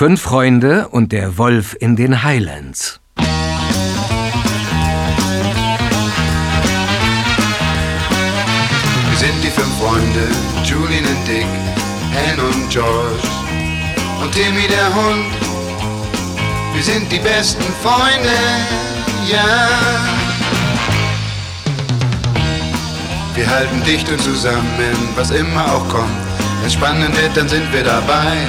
Fünf Freunde und der Wolf in den Highlands. Wir sind die fünf Freunde, Julian und Dick, Anne und George und Timmy der Hund. Wir sind die besten Freunde, ja. Wir halten dicht und zusammen, was immer auch kommt. Wenn's spannend wird, dann sind wir dabei.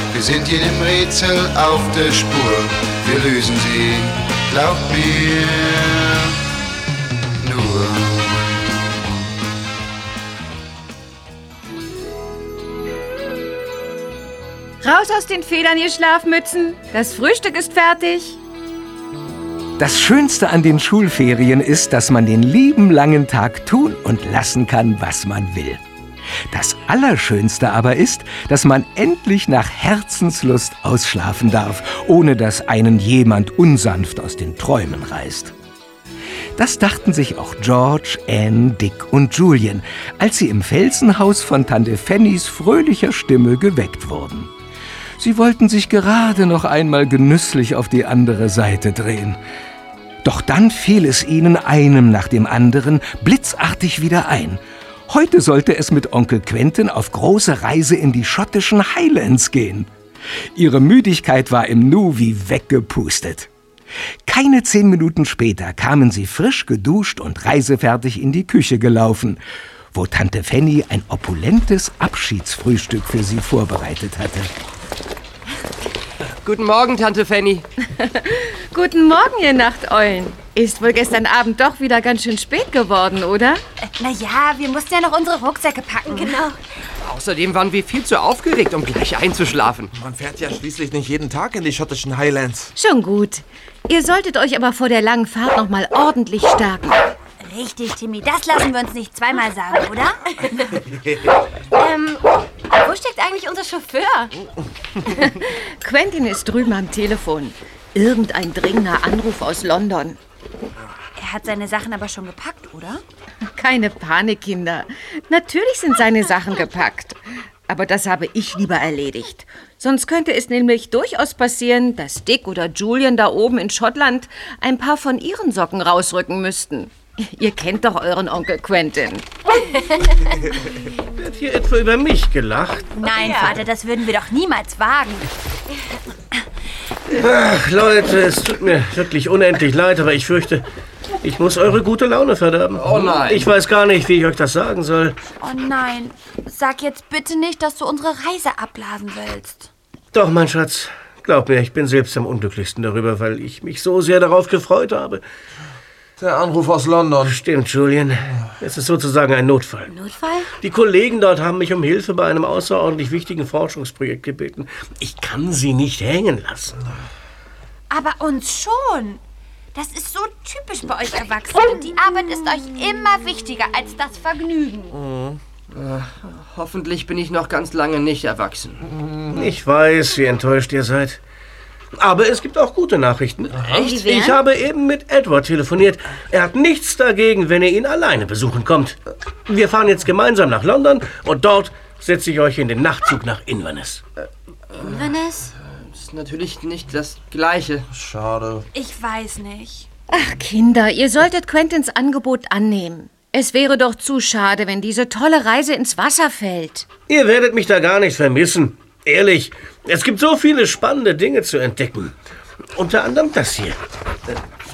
Wir sind jedem Rätsel auf der Spur, wir lösen sie, glaubt mir, nur. Raus aus den Federn, ihr Schlafmützen. Das Frühstück ist fertig. Das Schönste an den Schulferien ist, dass man den lieben langen Tag tun und lassen kann, was man will. Das Allerschönste aber ist, dass man endlich nach Herzenslust ausschlafen darf, ohne dass einen jemand unsanft aus den Träumen reißt. Das dachten sich auch George, Anne, Dick und Julian, als sie im Felsenhaus von Tante Fannys fröhlicher Stimme geweckt wurden. Sie wollten sich gerade noch einmal genüsslich auf die andere Seite drehen. Doch dann fiel es ihnen einem nach dem anderen blitzartig wieder ein. Heute sollte es mit Onkel Quentin auf große Reise in die schottischen Highlands gehen. Ihre Müdigkeit war im Nu wie weggepustet. Keine zehn Minuten später kamen sie frisch geduscht und reisefertig in die Küche gelaufen, wo Tante Fanny ein opulentes Abschiedsfrühstück für sie vorbereitet hatte. Guten Morgen, Tante Fanny. Guten Morgen, ihr Nachteulen. Ist wohl gestern Abend doch wieder ganz schön spät geworden, oder? Naja, wir mussten ja noch unsere Rucksäcke packen. Genau. Außerdem waren wir viel zu aufgeregt, um gleich einzuschlafen. Man fährt ja schließlich nicht jeden Tag in die schottischen Highlands. Schon gut. Ihr solltet euch aber vor der langen Fahrt noch mal ordentlich stärken. Richtig, Timmy. Das lassen wir uns nicht zweimal sagen, oder? ähm, wo steckt eigentlich unser Chauffeur? Quentin ist drüben am Telefon. Irgendein dringender Anruf aus London. Er hat seine Sachen aber schon gepackt, oder? Keine Panik, Kinder. Natürlich sind seine Sachen gepackt. Aber das habe ich lieber erledigt. Sonst könnte es nämlich durchaus passieren, dass Dick oder Julian da oben in Schottland ein paar von ihren Socken rausrücken müssten. Ihr kennt doch euren Onkel Quentin. Wird hier etwa über mich gelacht? Nein, Vater, das würden wir doch niemals wagen. Ach, Leute, es tut mir wirklich unendlich leid, aber ich fürchte, ich muss eure gute Laune verderben. Oh nein. Ich weiß gar nicht, wie ich euch das sagen soll. Oh nein, sag jetzt bitte nicht, dass du unsere Reise abblasen willst. Doch, mein Schatz, glaub mir, ich bin selbst am unglücklichsten darüber, weil ich mich so sehr darauf gefreut habe. Der Anruf aus London. Stimmt, Julian. Es ist sozusagen ein Notfall. Notfall? Die Kollegen dort haben mich um Hilfe bei einem außerordentlich wichtigen Forschungsprojekt gebeten. Ich kann sie nicht hängen lassen. Aber uns schon. Das ist so typisch bei euch Erwachsenen. Die Arbeit ist euch immer wichtiger als das Vergnügen. Hoffentlich bin ich noch ganz lange nicht erwachsen. Ich weiß, wie enttäuscht ihr seid. Aber es gibt auch gute Nachrichten. Echt? Ich habe eben mit Edward telefoniert. Er hat nichts dagegen, wenn ihr ihn alleine besuchen kommt. Wir fahren jetzt gemeinsam nach London und dort setze ich euch in den Nachtzug nach Inverness. Inverness? Das ist natürlich nicht das Gleiche. Schade. Ich weiß nicht. Ach, Kinder, ihr solltet Quentins Angebot annehmen. Es wäre doch zu schade, wenn diese tolle Reise ins Wasser fällt. Ihr werdet mich da gar nicht vermissen. Ehrlich, es gibt so viele spannende Dinge zu entdecken. Unter anderem das hier.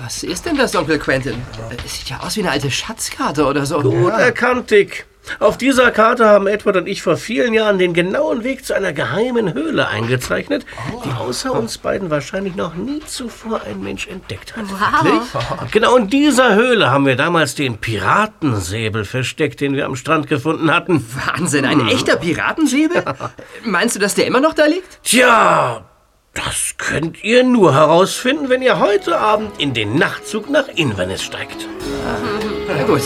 Was ist denn das, Onkel Quentin? Es sieht ja aus wie eine alte Schatzkarte oder so. Gut erkannt, Dick. Auf dieser Karte haben Edward und ich vor vielen Jahren den genauen Weg zu einer geheimen Höhle eingezeichnet, die außer uns beiden wahrscheinlich noch nie zuvor ein Mensch entdeckt hat. Wow. Genau in dieser Höhle haben wir damals den Piratensäbel versteckt, den wir am Strand gefunden hatten. Wahnsinn, ein echter Piratensäbel? Meinst du, dass der immer noch da liegt? Tja, Das könnt ihr nur herausfinden, wenn ihr heute Abend in den Nachtzug nach Inverness steigt. Na gut.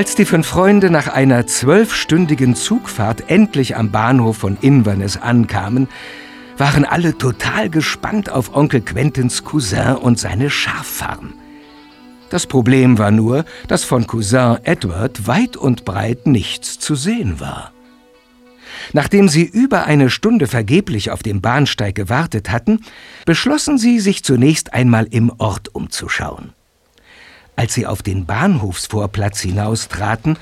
Als die fünf Freunde nach einer zwölfstündigen Zugfahrt endlich am Bahnhof von Inverness ankamen, waren alle total gespannt auf Onkel Quentins Cousin und seine Schaffarm. Das Problem war nur, dass von Cousin Edward weit und breit nichts zu sehen war. Nachdem sie über eine Stunde vergeblich auf dem Bahnsteig gewartet hatten, beschlossen sie, sich zunächst einmal im Ort umzuschauen. Als sie auf den Bahnhofsvorplatz hinaustraten,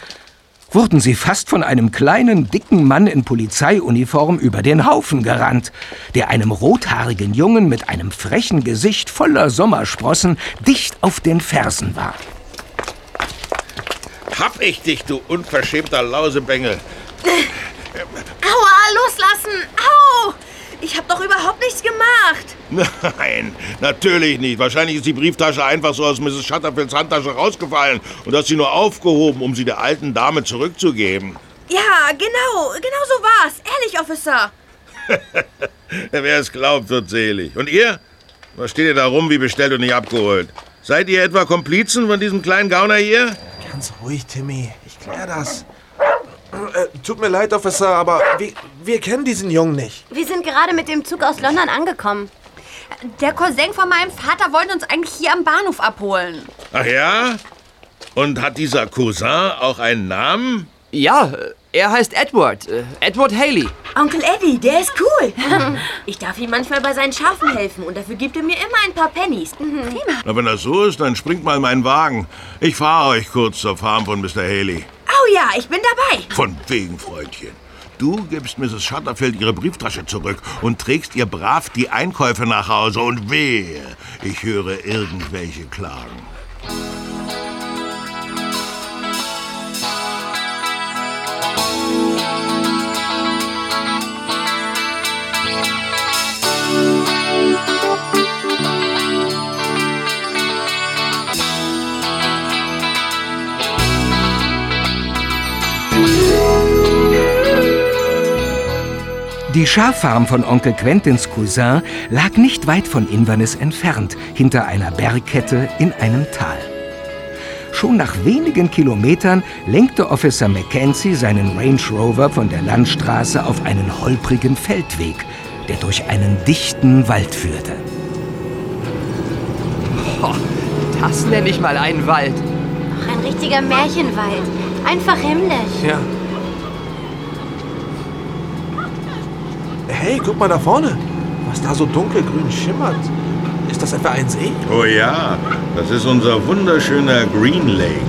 wurden sie fast von einem kleinen, dicken Mann in Polizeiuniform über den Haufen gerannt, der einem rothaarigen Jungen mit einem frechen Gesicht voller Sommersprossen dicht auf den Fersen war. Hab ich dich, du unverschämter Lausebengel. Aua, loslassen! Au! Ich hab doch überhaupt nichts gemacht. Nein, natürlich nicht. Wahrscheinlich ist die Brieftasche einfach so aus Mrs. Shutterfields Handtasche rausgefallen und hat sie nur aufgehoben, um sie der alten Dame zurückzugeben. Ja, genau, genau so war's. Ehrlich, Officer. Wer es glaubt, wird selig. Und ihr? Was steht ihr da rum, wie bestellt und nicht abgeholt? Seid ihr etwa Komplizen von diesem kleinen Gauner hier? Ganz ruhig, Timmy. Ich klär das. Äh, tut mir leid, Officer, aber wir, wir kennen diesen Jungen nicht. Wir sind gerade mit dem Zug aus London angekommen. Der Cousin von meinem Vater wollte uns eigentlich hier am Bahnhof abholen. Ach ja? Und hat dieser Cousin auch einen Namen? Ja, er heißt Edward. äh, Edward Haley. Onkel Eddie, der ist cool. Ich darf ihm manchmal bei seinen Schafen helfen und dafür gibt er mir immer ein paar Pennies. Prima. Na, wenn das so ist, dann springt mal in meinen Wagen. Ich fahre euch kurz zur Farm von Mr. Haley. Oh ja, ich bin dabei. Von wegen, Freundchen. Du gibst Mrs. Shutterfield ihre Brieftasche zurück und trägst ihr brav die Einkäufe nach Hause. Und wehe, ich höre irgendwelche Klagen. Die Schaffarm von Onkel Quentins Cousin lag nicht weit von Inverness entfernt, hinter einer Bergkette in einem Tal. Schon nach wenigen Kilometern lenkte Officer Mackenzie seinen Range Rover von der Landstraße auf einen holprigen Feldweg, der durch einen dichten Wald führte. Oh, das nenne ich mal einen Wald. Ach, ein richtiger Märchenwald. Einfach himmlisch. Ja. Hey, guck mal da vorne. Was da so dunkelgrün schimmert. Ist das etwa ein See? Oh ja, das ist unser wunderschöner Green Lake.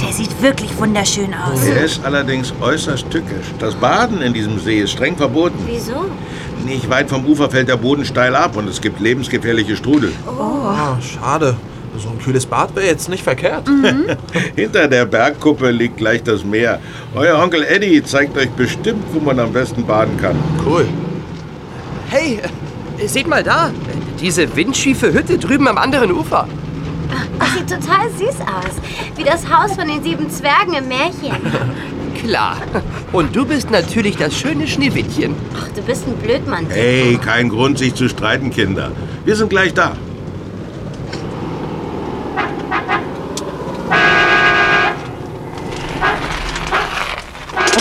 Der sieht wirklich wunderschön aus. Er ist allerdings äußerst tückisch. Das Baden in diesem See ist streng verboten. Wieso? Nicht weit vom Ufer fällt der Boden steil ab und es gibt lebensgefährliche Strudel. Ah, schade. So ein kühles Bad wäre jetzt nicht verkehrt. Hinter der Bergkuppe liegt gleich das Meer. Euer Onkel Eddie zeigt euch bestimmt, wo man am besten baden kann. Cool. Hey, äh, seht mal da. Diese windschiefe Hütte drüben am anderen Ufer. Das sieht total süß aus. Wie das Haus von den sieben Zwergen im Märchen. Klar. Und du bist natürlich das schöne Schneewittchen. Ach, du bist ein Blödmann. Hey, kein Grund, sich zu streiten, Kinder. Wir sind gleich da.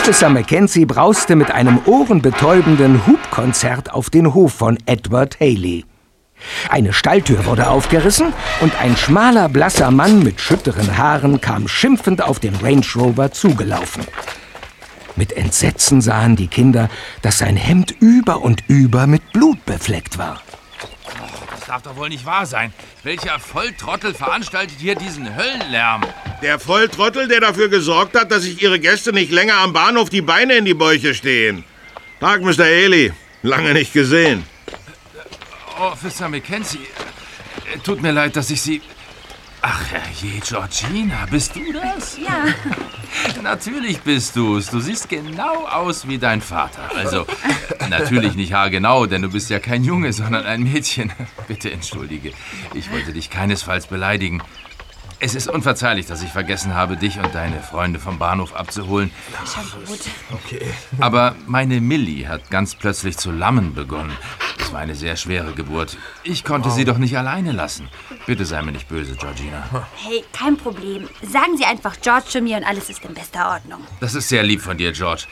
Officer Mackenzie brauste mit einem ohrenbetäubenden Hubkonzert auf den Hof von Edward Haley. Eine Stalltür wurde aufgerissen und ein schmaler, blasser Mann mit schütteren Haaren kam schimpfend auf den Range Rover zugelaufen. Mit Entsetzen sahen die Kinder, dass sein Hemd über und über mit Blut befleckt war. Das darf doch wohl nicht wahr sein. Welcher Volltrottel veranstaltet hier diesen Höllenlärm? Der Volltrottel, der dafür gesorgt hat, dass sich Ihre Gäste nicht länger am Bahnhof die Beine in die Bäuche stehen. Tag, Mr. Haley. Lange nicht gesehen. Officer Mackenzie, äh, tut mir leid, dass ich Sie... Ach je, Georgina, bist du das? Ja. Natürlich bist du's. Du siehst genau aus wie dein Vater. Also, natürlich nicht haargenau, denn du bist ja kein Junge, sondern ein Mädchen. Bitte entschuldige. Ich wollte dich keinesfalls beleidigen. Es ist unverzeihlich, dass ich vergessen habe, dich und deine Freunde vom Bahnhof abzuholen. Schon gut. Okay. Aber meine Millie hat ganz plötzlich zu lammen begonnen. Es war eine sehr schwere Geburt. Ich konnte sie doch nicht alleine lassen. Bitte sei mir nicht böse, Georgina. Hey, kein Problem. Sagen Sie einfach George zu mir und alles ist in bester Ordnung. Das ist sehr lieb von dir, George.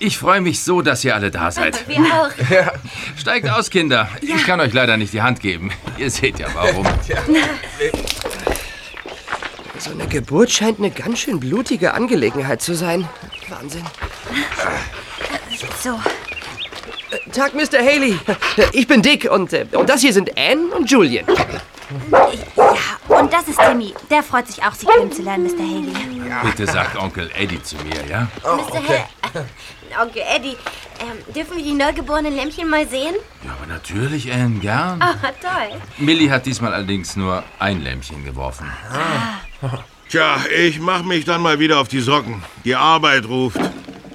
Ich freue mich so, dass ihr alle da seid. Wir auch. Steigt aus, Kinder. Ich kann euch leider nicht die Hand geben. Ihr seht ja warum. So eine Geburt scheint eine ganz schön blutige Angelegenheit zu sein. Wahnsinn. So, Äh, Tag, Mr. Haley. Ich bin Dick und, äh, und das hier sind Anne und Julian. ja, und das ist Timmy. Der freut sich auch, Sie kennenzulernen, Mr. Haley. Bitte sagt Onkel Eddie zu mir, ja? Mr. Hell. Onkel Eddie, ähm, dürfen wir die neugeborenen Lämpchen mal sehen? Ja, aber natürlich, Anne, gern. Ah, toll. Millie hat diesmal allerdings nur ein Lämpchen geworfen. Tja, ich mach mich dann mal wieder auf die Socken. Die Arbeit ruft.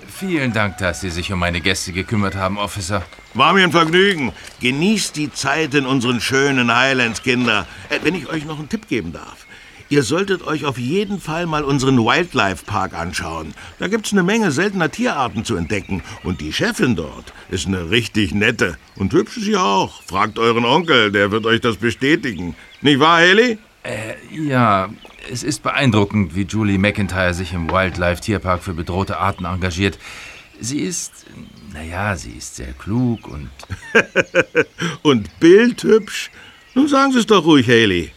Vielen Dank, dass Sie sich um meine Gäste gekümmert haben, Officer. War mir ein Vergnügen. Genießt die Zeit in unseren schönen Highlands, Kinder. Äh, wenn ich euch noch einen Tipp geben darf. Ihr solltet euch auf jeden Fall mal unseren Wildlife Park anschauen. Da gibt's eine Menge seltener Tierarten zu entdecken. Und die Chefin dort ist eine richtig nette. Und hübsch ist sie auch. Fragt euren Onkel, der wird euch das bestätigen. Nicht wahr, Haley? Äh, ja, es ist beeindruckend, wie Julie McIntyre sich im Wildlife Tierpark für bedrohte Arten engagiert. Sie ist, naja, sie ist sehr klug und Und bildhübsch? Nun sagen Sie es doch ruhig, Haley.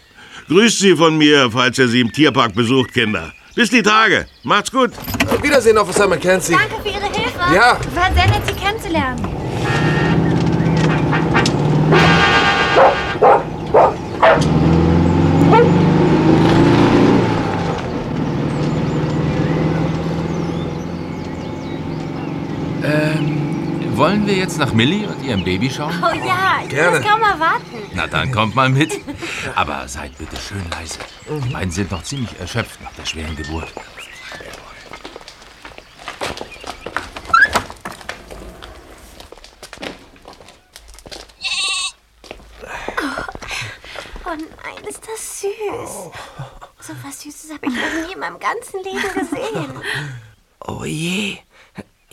Grüßt Sie von mir, falls ihr sie im Tierpark besucht, Kinder. Bis die Tage. Macht's gut. Auf Wiedersehen, Officer Mackenzie. Danke für Ihre Hilfe. Ja. War sehr nett, Sie kennenzulernen. Wollen wir jetzt nach Millie und ihrem Baby schauen? Oh ja, ich Gerne. kann es kaum erwarten. Na dann kommt mal mit. Aber seid bitte schön leise. Die beiden sind noch ziemlich erschöpft nach der schweren Geburt. Oh nein, ist das süß. So was Süßes habe ich noch nie in meinem ganzen Leben gesehen. Oh je.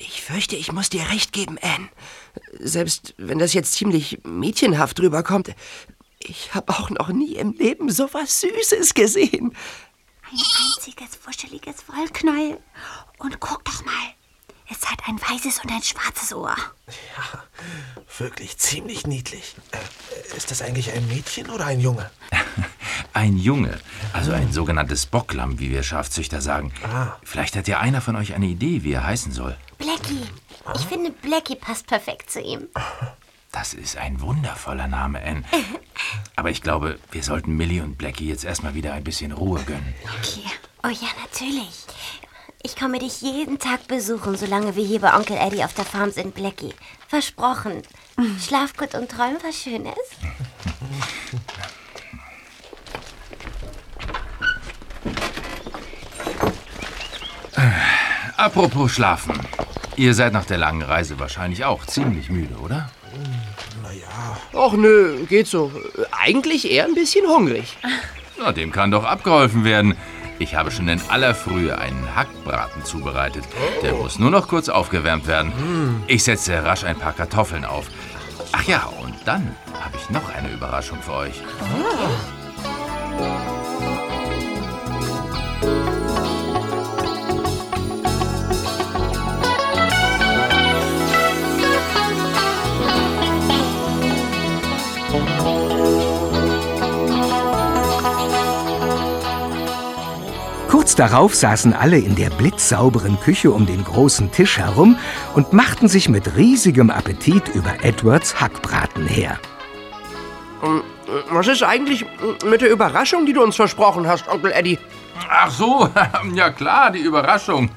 Ich fürchte, ich muss dir recht geben, Anne. Selbst wenn das jetzt ziemlich mädchenhaft rüberkommt, ich habe auch noch nie im Leben so was Süßes gesehen. Ein einziges wuscheliges Wollknäuel. Und guck doch mal. Es hat ein weißes und ein schwarzes Ohr. Wirklich ziemlich niedlich. Äh, ist das eigentlich ein Mädchen oder ein Junge? Ein Junge, also ein sogenanntes Bocklamm, wie wir Schafzüchter sagen. Vielleicht hat ja einer von euch eine Idee, wie er heißen soll. Blackie. Ich finde, Blackie passt perfekt zu ihm. Das ist ein wundervoller Name, Anne. Aber ich glaube, wir sollten Millie und Blackie jetzt erstmal wieder ein bisschen Ruhe gönnen. Okay. Oh ja, natürlich. Ich komme dich jeden Tag besuchen, solange wir hier bei Onkel Eddie auf der Farm sind, Blackie. Versprochen. Schlaf gut und träum was Schönes. Apropos Schlafen. Ihr seid nach der langen Reise wahrscheinlich auch ziemlich müde, oder? Och nö, geht so. Eigentlich eher ein bisschen hungrig. Na, dem kann doch abgeholfen werden. Ich habe schon in aller Frühe einen Hackbraten zubereitet. Der muss nur noch kurz aufgewärmt werden. Ich setze rasch ein paar Kartoffeln auf. Ach ja, und dann habe ich noch eine Überraschung für euch. Kurz darauf saßen alle in der blitzsauberen Küche um den großen Tisch herum und machten sich mit riesigem Appetit über Edwards Hackbraten her. Was ist eigentlich mit der Überraschung, die du uns versprochen hast, Onkel Eddie? Ach so, ja klar, die Überraschung.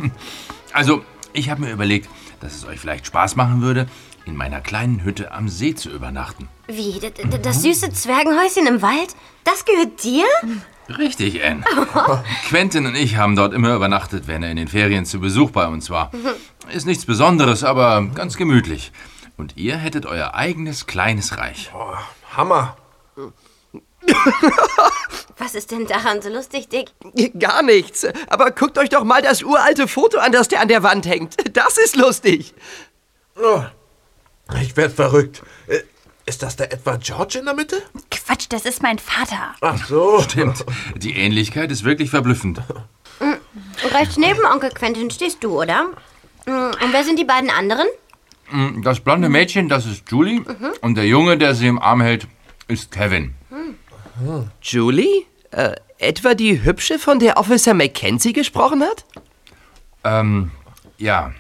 Also, ich habe mir überlegt, dass es euch vielleicht Spaß machen würde, in meiner kleinen Hütte am See zu übernachten. Wie, das süße Zwergenhäuschen im Wald? Das gehört dir? Richtig, Anne. Quentin und ich haben dort immer übernachtet, wenn er in den Ferien zu Besuch bei uns war. Ist nichts Besonderes, aber ganz gemütlich. Und ihr hättet euer eigenes kleines Reich. Hammer. Was ist denn daran so lustig, Dick? Gar nichts. Aber guckt euch doch mal das uralte Foto an, das der an der Wand hängt. Das ist lustig. Oh, ich werd verrückt. Ist das der etwa George in der Mitte? Quatsch, das ist mein Vater. Ach so. Stimmt. Die Ähnlichkeit ist wirklich verblüffend. Rechts neben Onkel Quentin stehst du, oder? Mm, Und wer sind die beiden anderen? Das blonde Mädchen, das ist Julie. Und der Junge, der sie im Arm hält, ist Kevin. Julie? Äh, etwa die hübsche, von der Officer Mackenzie gesprochen hat? Ähm, ja.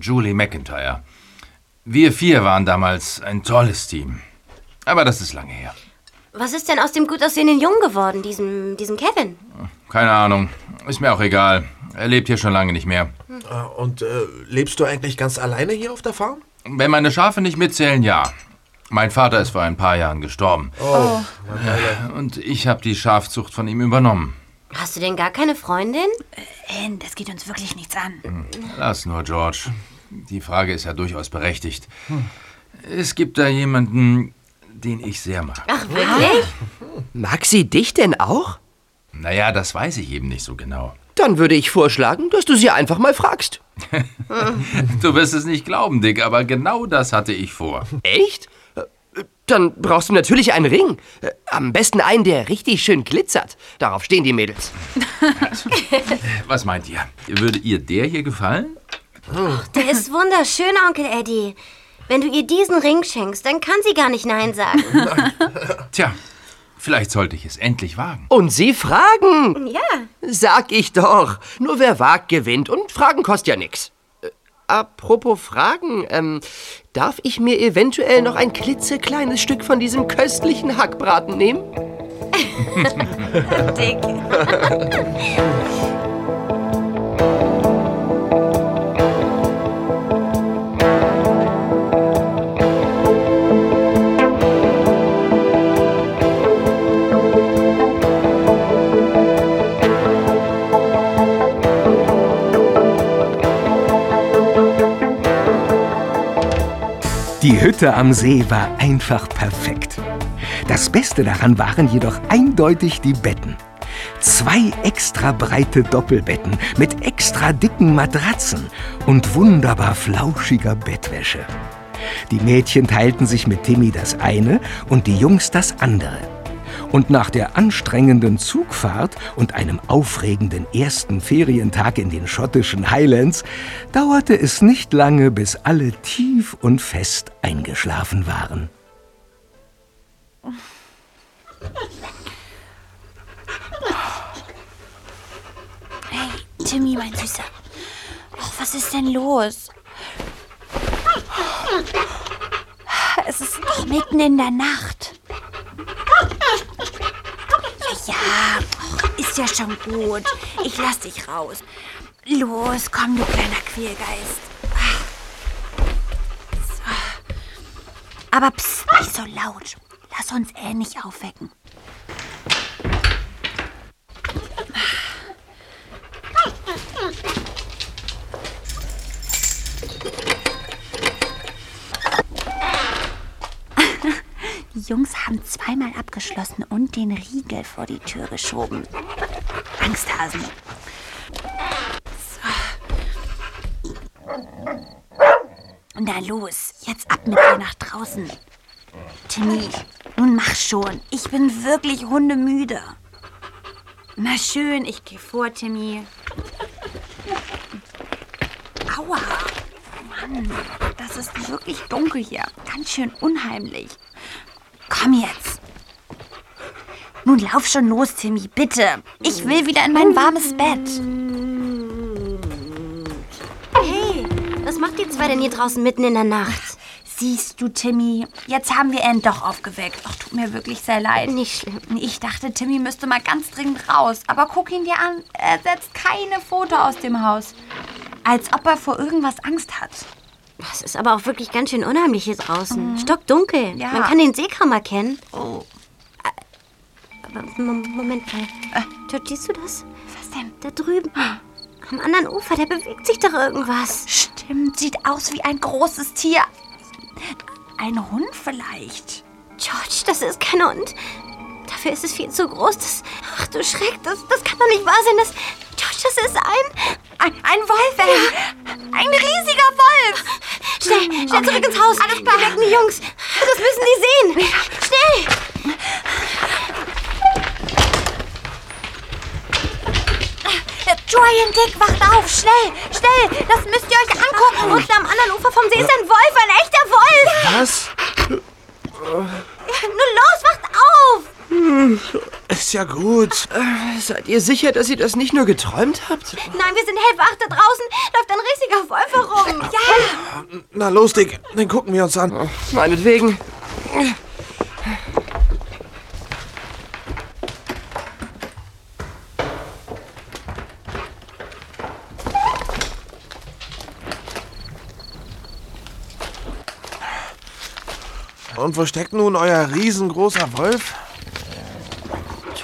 Julie McIntyre. Wir vier waren damals ein tolles Team. Aber das ist lange her. Was ist denn aus dem gut aussehenden Jungen geworden, diesem, diesem Kevin? Keine Ahnung. Ist mir auch egal. Er lebt hier schon lange nicht mehr. Äh, Und äh, lebst du eigentlich ganz alleine hier auf der Farm? Wenn meine Schafe nicht mitzählen, ja. Mein Vater ist vor ein paar Jahren gestorben. Oh. Und ich habe die Schafzucht von ihm übernommen. Hast du denn gar keine Freundin? Anne, das geht uns wirklich nichts an. Lass nur, George. Die Frage ist ja durchaus berechtigt. Es gibt da jemanden, den ich sehr mag. Ach, wirklich? Mag sie dich denn auch? Naja, das weiß ich eben nicht so genau. Dann würde ich vorschlagen, dass du sie einfach mal fragst. Du wirst es nicht glauben, Dick, aber genau das hatte ich vor. Echt? Äh, Dann brauchst du natürlich einen Ring. Äh, Am besten einen, der richtig schön glitzert. Darauf stehen die Mädels. Was meint ihr? Würde ihr der hier gefallen? Der ist wunderschön, Onkel Eddie. Wenn du ihr diesen Ring schenkst, dann kann sie gar nicht Nein sagen. Tja, vielleicht sollte ich es endlich wagen. Und sie fragen. ja. Sag ich doch. Nur wer wagt, gewinnt. Und Fragen kostet ja nix. Äh, Apropos Fragen, ähm, darf ich mir eventuell noch ein klitzekleines Stück von diesem köstlichen Hackbraten nehmen? Dick. Die Hütte am See war einfach perfekt. Das Beste daran waren jedoch eindeutig die Betten. Zwei extra breite Doppelbetten mit extra dicken Matratzen und wunderbar flauschiger Bettwäsche. Die Mädchen teilten sich mit Timmy das eine und die Jungs das andere. Und nach der anstrengenden Zugfahrt und einem aufregenden ersten Ferientag in den schottischen Highlands dauerte es nicht lange, bis alle tief und fest eingeschlafen waren. Hey, Timmy, mein Süßer. Och, was ist denn los? Es ist doch mitten in der Nacht. Ja, ist ja schon gut. Ich lass dich raus. Los, komm, du kleiner Quälgeist. So. Aber psst, nicht so laut. Lass uns nicht aufwecken. Die Jungs haben zweimal abgeschlossen und den Riegel vor die Tür geschoben. Angsthasen. So. Na los, jetzt ab mit dir nach draußen. Timmy, nun mach schon. Ich bin wirklich hundemüde. Na schön, ich gehe vor, Timmy. Aua. Mann, das ist wirklich dunkel hier. Ganz schön unheimlich. Komm jetzt. Nun lauf schon los, Timmy, bitte. Ich will wieder in mein warmes Bett. Hey, was macht ihr zwei denn hier draußen mitten in der Nacht? Siehst du, Timmy, jetzt haben wir Anne doch aufgeweckt. Ach, tut mir wirklich sehr leid. Nicht schlimm. Ich dachte, Timmy müsste mal ganz dringend raus. Aber guck ihn dir an. Er setzt keine Foto aus dem Haus. Als ob er vor irgendwas Angst hat. Es ist aber auch wirklich ganz schön unheimlich hier draußen. Stockdunkel. Ja. Man kann den See kaum erkennen. Oh. Mom- Moment mal. George, siehst du das? Was denn? Da drüben. Am anderen Ufer, da bewegt sich doch irgendwas. Stimmt, sieht aus wie ein großes Tier. Ein Hund vielleicht. George, das ist kein Hund. Dafür ist es viel zu groß. Das, ach du Schreck, das, das kann doch nicht wahr sein. Das, George, das ist ein... Ein, ein Wolf, ey. Ein riesiger Wolf. Schnell, schnell zurück ins Haus. Alles klar. Wir wecken die Jungs. Das müssen die sehen. Schnell. Julian Dick, wacht auf, schnell, schnell. Das müsst ihr euch angucken. Unten am anderen Ufer vom See ist ein Wolf, ein echter Wolf. Was? Nun los, wacht auf. Ist ja gut. Seid ihr sicher, dass ihr das nicht nur geträumt habt? Nein, wir sind hellwach. Da draußen läuft ein riesiger Wolf herum. Ja. Na los, Dick, den gucken wir uns an. Meinetwegen. Und wo steckt nun euer riesengroßer Wolf?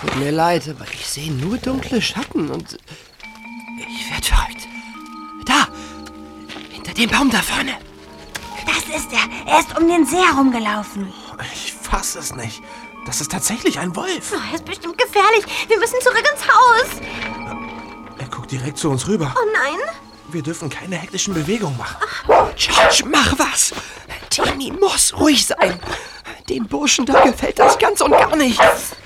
Tut mir leid, aber ich sehe nur dunkle Schatten und ich werde verrückt. Da! Hinter dem Baum da vorne. Das ist er. Er ist um den See herumgelaufen. Ich fass es nicht. Das ist tatsächlich ein Wolf. Oh, er ist bestimmt gefährlich. Wir müssen zurück ins Haus. Er guckt direkt zu uns rüber. Oh nein. Wir dürfen keine hektischen Bewegungen machen. George, mach was! Timmy muss ruhig sein. Dem Burschen da gefällt das ganz und gar nicht. Sei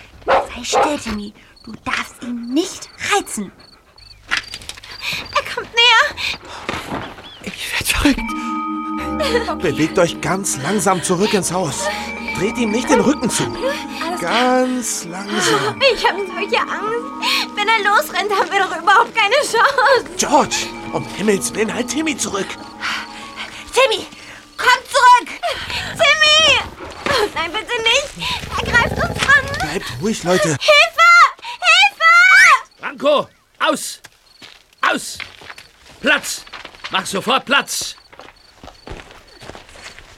still, Timmy. Du darfst ihn nicht reizen. Er kommt näher. Ich werde verrückt. Bewegt euch ganz langsam zurück ins Haus. Dreht ihm nicht den Rücken zu. Ganz langsam. Ich habe solche Angst. Wenn er losrennt, haben wir doch überhaupt keine Chance. George, um Himmels Willen, halt Timmy zurück. Timmy, komm zurück. Timmy. Nein, bitte nicht. Er greift uns an. Bleibt ruhig, Leute. Hilfe! Hilfe! Branko, aus! Aus! Platz! Mach sofort Platz!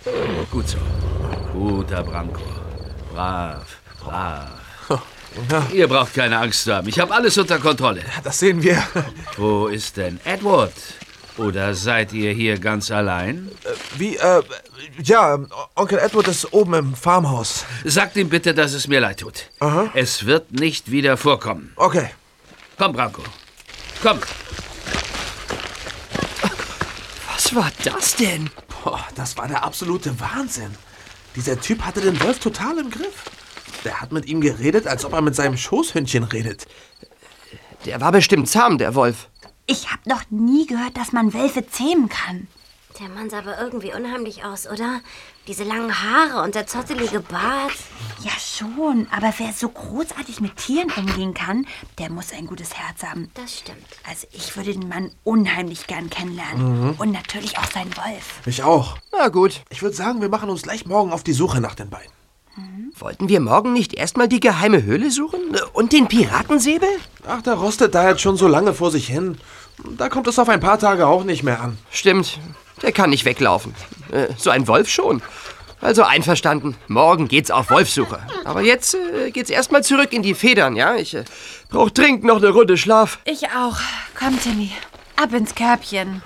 Oh, gut so. Guter Branko. Brav, brav. Ihr braucht keine Angst zu haben. Ich habe alles unter Kontrolle. Das sehen wir. Wo ist denn Edward? Oder seid ihr hier ganz allein? Wie, äh, ja, Onkel Edward ist oben im Farmhaus. Sagt ihm bitte, dass es mir leid tut. Aha. Es wird nicht wieder vorkommen. Okay. Komm, Branko. Komm. Was war das denn? Boah, das war der absolute Wahnsinn. Dieser Typ hatte den Wolf total im Griff. Der hat mit ihm geredet, als ob er mit seinem Schoßhündchen redet. Der war bestimmt zahm, der Wolf. Ich habe noch nie gehört, dass man Wölfe zähmen kann. Der Mann sah aber irgendwie unheimlich aus, oder? Diese langen Haare und der zottelige Bart. Ja, schon. Aber wer so großartig mit Tieren umgehen kann, der muss ein gutes Herz haben. Das stimmt. Also ich würde den Mann unheimlich gern kennenlernen. Mhm. Und natürlich auch seinen Wolf. Ich auch. Na gut. Ich würde sagen, wir machen uns gleich morgen auf die Suche nach den beiden. Wollten wir morgen nicht erstmal die geheime Höhle suchen? Und den Piratensäbel? Ach, der rostet da jetzt schon so lange vor sich hin. Da kommt es auf ein paar Tage auch nicht mehr an. Stimmt. Der kann nicht weglaufen. Äh, so ein Wolf schon. Also einverstanden. Morgen geht's auf Wolfsuche. Aber jetzt äh, geht's erstmal zurück in die Federn, ja? Ich äh, brauch dringend noch eine Runde Schlaf. Ich auch. Komm, Timmy. Ab ins Körbchen.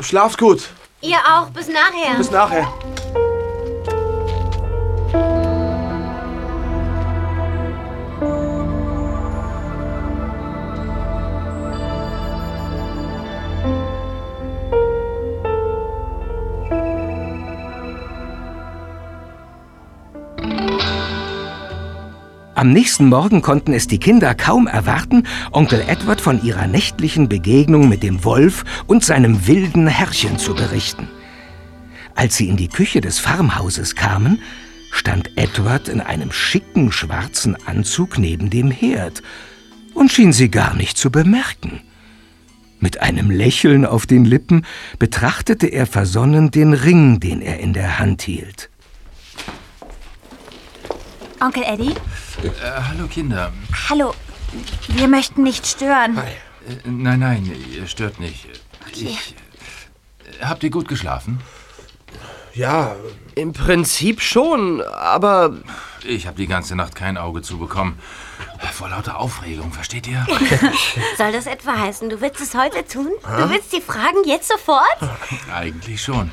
Schlaft gut. Ihr auch. Bis nachher. Bis nachher. Am nächsten Morgen konnten es die Kinder kaum erwarten, Onkel Edward von ihrer nächtlichen Begegnung mit dem Wolf und seinem wilden Herrchen zu berichten. Als sie in die Küche des Farmhauses kamen, stand Edward in einem schicken schwarzen Anzug neben dem Herd und schien sie gar nicht zu bemerken. Mit einem Lächeln auf den Lippen betrachtete er versonnen den Ring, den er in der Hand hielt. Onkel Eddie? Äh, hallo Kinder. Hallo. Wir möchten nicht stören. Äh, nein, nein, ihr stört nicht. Ich, äh, habt ihr gut geschlafen? Ja, Im Prinzip schon, aber Ich habe die ganze Nacht kein Auge zubekommen. Vor lauter Aufregung, versteht ihr? Soll das etwa heißen, du willst es heute tun? Du willst die Fragen jetzt sofort? Eigentlich schon.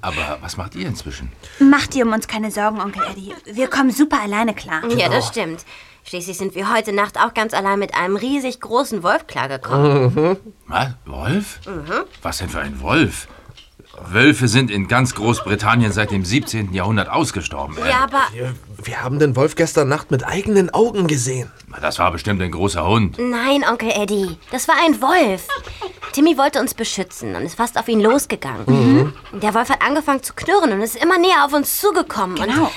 Aber was macht ihr inzwischen? Mach dir um uns keine Sorgen, Onkel Eddie. Wir kommen super alleine klar. Ja, das stimmt. Schließlich sind wir heute Nacht auch ganz allein mit einem riesig großen Wolf klargekommen. Was? Wolf? Was denn für ein Wolf? Wölfe sind in ganz Großbritannien seit dem 17. Jahrhundert ausgestorben. Ja, aber wir, wir haben den Wolf gestern Nacht mit eigenen Augen gesehen. Das war bestimmt ein großer Hund. nein, Onkel Eddie. Das war ein Wolf. Timmy wollte uns beschützen und ist fast auf ihn losgegangen. Der Wolf hat angefangen zu knurren und ist immer näher auf uns zugekommen. Genau.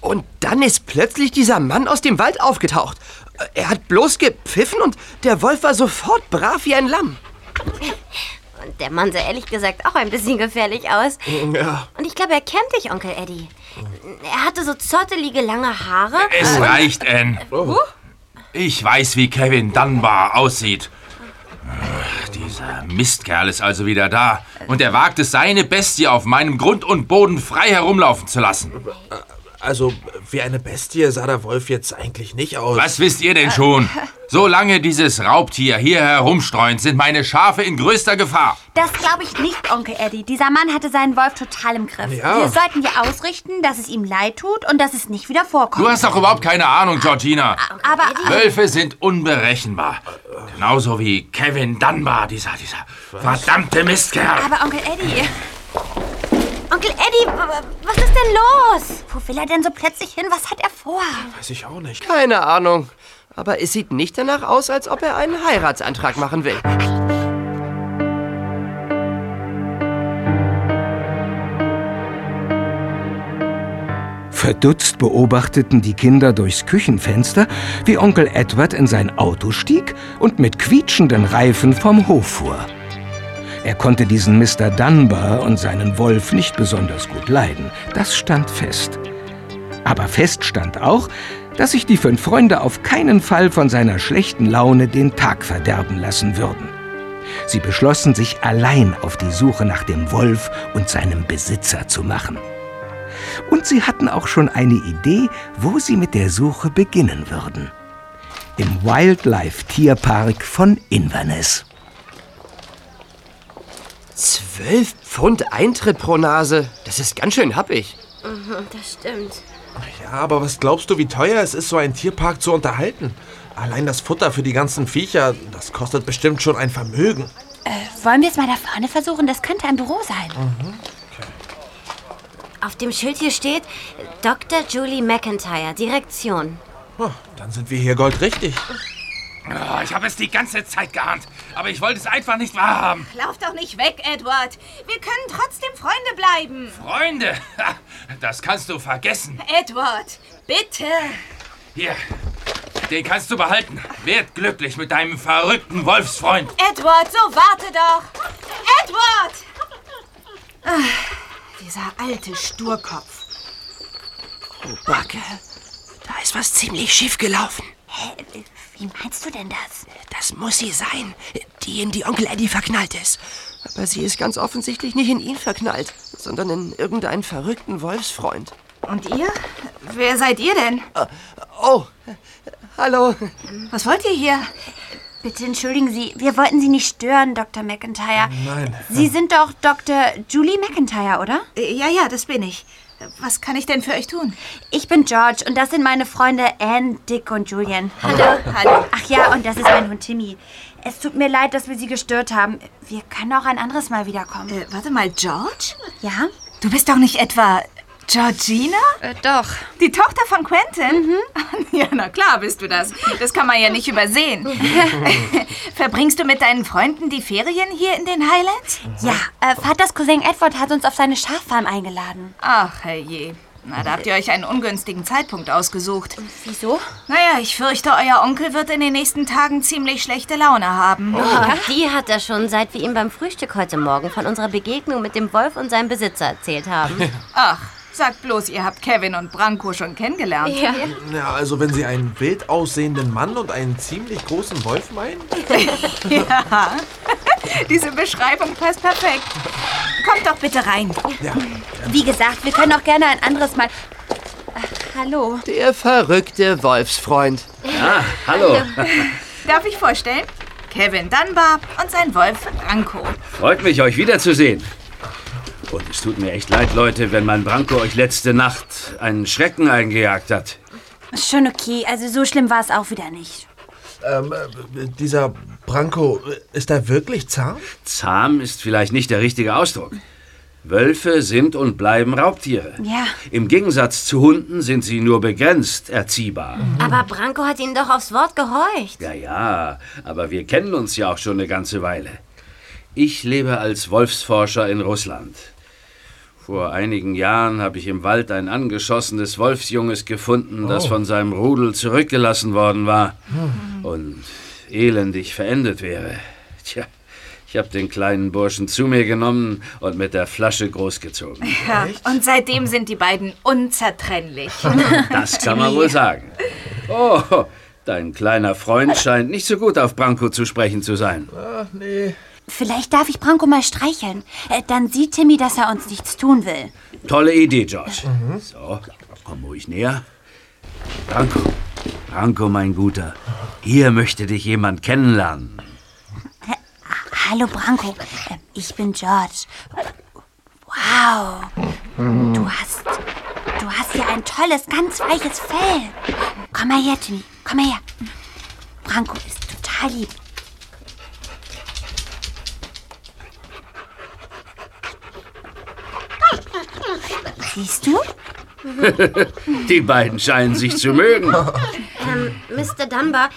Und dann ist plötzlich dieser Mann aus dem Wald aufgetaucht. Er hat bloß gepfiffen und der Wolf war sofort brav wie ein Lamm. Und der Mann sah ehrlich gesagt auch ein bisschen gefährlich aus. Ja. Und ich glaube, er kennt dich, Onkel Eddie. Er hatte so zottelige, lange Haare. Es reicht, Anne. Ich weiß, wie Kevin Dunbar aussieht. Ach, Dieser Mistkerl ist also wieder da. Und er wagt es, seine Bestie auf meinem Grund und Boden frei herumlaufen zu lassen. Also, wie eine Bestie sah der Wolf jetzt eigentlich nicht aus. Was wisst ihr denn schon? Solange dieses Raubtier hier herumstreunt, sind meine Schafe in größter Gefahr. Das glaube ich nicht, Onkel Eddie. Dieser Mann hatte seinen Wolf total im Griff. Ja. Wir sollten dir ausrichten, dass es ihm leid tut und dass es nicht wieder vorkommt. Du hast doch überhaupt keine Ahnung, Georgina. Aber Wölfe sind unberechenbar. Genauso wie Kevin Dunbar, dieser, dieser verdammte Mistkerl. Aber Onkel Eddie, Onkel Eddie, was ist denn los? wo will er denn so plötzlich hin? Was hat er vor? Weiß ich auch nicht. Keine Ahnung. Aber es sieht nicht danach aus, als ob er einen Heiratsantrag machen will. Verdutzt beobachteten die Kinder durchs Küchenfenster, wie Onkel Edward in sein Auto stieg und mit quietschenden Reifen vom Hof fuhr. Er konnte diesen Mr. Dunbar und seinen Wolf nicht besonders gut leiden, das stand fest. Aber fest stand auch, dass sich die fünf Freunde auf keinen Fall von seiner schlechten Laune den Tag verderben lassen würden. Sie beschlossen, sich allein auf die Suche nach dem Wolf und seinem Besitzer zu machen. Und sie hatten auch schon eine Idee, wo sie mit der Suche beginnen würden. Im Wildlife Tierpark von Inverness. Zwölf Pfund Eintritt pro Nase. Das ist ganz schön happig. Mhm, das stimmt. Ja, aber was glaubst du, wie teuer es ist, so einen Tierpark zu unterhalten? Allein das Futter für die ganzen Viecher, das kostet bestimmt schon ein Vermögen. Äh, wollen wir es mal da vorne versuchen? Das könnte ein Büro sein. Auf dem Schild hier steht Dr. Julie McIntyre, Direktion. Oh, dann sind wir hier goldrichtig. Ah, ich habe es die ganze Zeit geahnt, aber ich wollte es einfach nicht wahrhaben. Lauf doch nicht weg, Edward. Wir können trotzdem Freunde bleiben. Freunde, das kannst du vergessen. Edward, bitte. Hier, den kannst du behalten. Werd glücklich mit deinem verrückten Wolfsfreund. Edward, so warte doch. Edward! Ah, dieser alte Sturkopf. Oh, Backe. Da ist was ziemlich schief gelaufen. Wie meinst du denn das? Das muss sie sein, die in die Onkel Eddie verknallt ist. Aber sie ist ganz offensichtlich nicht in ihn verknallt, sondern in irgendeinen verrückten Wolfsfreund. Und ihr? Wer seid ihr denn? Oh, hallo. Was wollt ihr hier? Bitte entschuldigen Sie, wir wollten Sie nicht stören, Dr. McIntyre. Nein. Sie sind doch Dr. Julie McIntyre, oder? Äh, Ja, ja, das bin ich. Was kann ich denn für euch tun? Ich bin George und das sind meine Freunde Anne, Dick und Julian. Hallo. Hallo. Ach ja, und das ist mein Hund Timmy. Es tut mir leid, dass wir Sie gestört haben. Wir können auch ein anderes Mal wiederkommen. Äh, warte mal, George? Ja? Du bist doch nicht etwa Georgina? Äh, doch. Die Tochter von Quentin? Ja, na klar bist du das. Das kann man ja nicht übersehen. Verbringst du mit deinen Freunden die Ferien hier in den Highlands? Ja, äh, Vaters Cousin Edward hat uns auf seine Schaffarm eingeladen. Ach, herrje. Na, da habt ihr euch einen ungünstigen Zeitpunkt ausgesucht. Wieso? Naja, ich fürchte, euer Onkel wird in den nächsten Tagen ziemlich schlechte Laune haben. Oh, die hat er schon, seit wir ihm beim Frühstück heute Morgen von unserer Begegnung mit dem Wolf und seinem Besitzer erzählt haben. Ach, sagt bloß, ihr habt Kevin und Branko schon kennengelernt. ja. Ja, also wenn Sie einen wild aussehenden Mann und einen ziemlich großen Wolf meinen? Ja, diese Beschreibung passt perfekt. kommt doch bitte rein. Wie gesagt, wir können auch gerne ein anderes Mal. Ach, hallo. Der verrückte Wolfsfreund. Ah, hallo. Darf ich vorstellen? Kevin Dunbar und sein Wolf Branko. Freut mich, euch wiederzusehen. Und es tut mir echt leid, Leute, wenn mein Branko euch letzte Nacht einen Schrecken eingejagt hat. Schon okay, also so schlimm war es auch wieder nicht. Ähm, äh, dieser Branko, ist er wirklich zahm? Zahm ist vielleicht nicht der richtige Ausdruck. Wölfe sind und bleiben Raubtiere. Ja. Im Gegensatz zu Hunden sind sie nur begrenzt erziehbar. Aber Branko hat ihnen doch aufs Wort gehorcht. Ja, ja, aber wir kennen uns ja auch schon eine ganze Weile. Ich lebe als Wolfsforscher in Russland. Vor einigen Jahren habe ich im Wald ein angeschossenes Wolfsjunges gefunden, das Oh. von seinem Rudel zurückgelassen worden war und elendig verendet wäre. Tja, ich habe den kleinen Burschen zu mir genommen und mit der Flasche großgezogen. Ja, und seitdem sind die beiden unzertrennlich. Das kann man wohl sagen. Oh, dein kleiner Freund scheint nicht so gut auf Branko zu sprechen zu sein. Ach, nee. Vielleicht darf ich Branko mal streicheln. Äh, Dann sieht Timmy, dass er uns nichts tun will. Tolle Idee, George. So, komm ruhig näher. Branko, Branko, mein Guter. Hier möchte dich jemand kennenlernen. Hallo Branko, Äh, ich bin George. Wow, du hast, du hast ja ein tolles, ganz weiches Fell. Komm mal her, Timmy, komm mal her. Branko ist total lieb. Siehst du? Die beiden scheinen sich zu mögen. Ähm, Mr. Dunbar,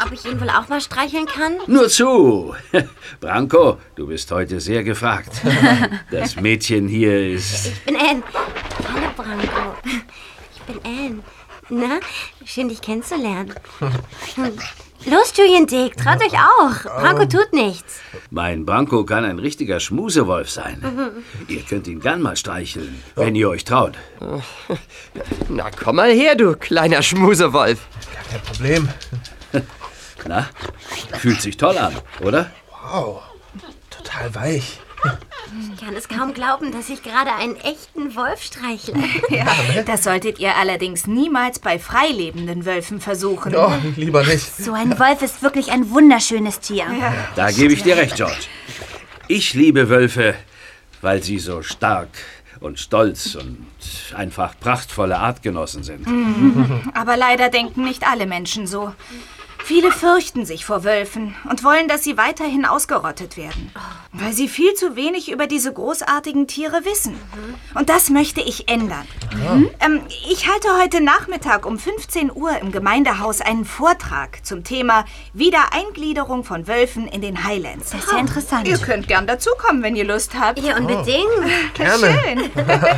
ob ich ihn wohl auch mal streicheln kann? Nur zu. Branko, du bist heute sehr gefragt. Das Mädchen hier ist. Ich bin Anne. Hallo, Branko. Ich bin Anne. Na, schön, dich kennenzulernen. Los, Julian Dick, traut euch auch. Branko tut nichts. Mein Branko kann ein richtiger Schmusewolf sein. Ihr könnt ihn gern mal streicheln, wenn ihr euch traut. Na, komm mal her, du kleiner Schmusewolf. Kein Problem. Na, fühlt sich toll an, oder? Wow, total weich. Ich kann es kaum glauben, dass ich gerade einen echten Wolf streichle. Ja, das solltet ihr allerdings niemals bei freilebenden Wölfen versuchen. Oh, lieber nicht. So ein Wolf ist wirklich ein wunderschönes Tier. Da gebe ich dir recht, George. Ich liebe Wölfe, weil sie so stark und stolz und einfach prachtvolle Artgenossen sind. Mhm. Aber leider denken nicht alle Menschen so. Viele fürchten sich vor Wölfen und wollen, dass sie weiterhin ausgerottet werden, weil sie viel zu wenig über diese großartigen Tiere wissen. Und das möchte ich ändern. Ähm, ich halte heute Nachmittag um 15 Uhr im Gemeindehaus einen Vortrag zum Thema Wiedereingliederung von Wölfen in den Highlands. Das ist ja interessant. Ihr könnt gern dazukommen, wenn ihr Lust habt. Ja, unbedingt. Gerne. Schön.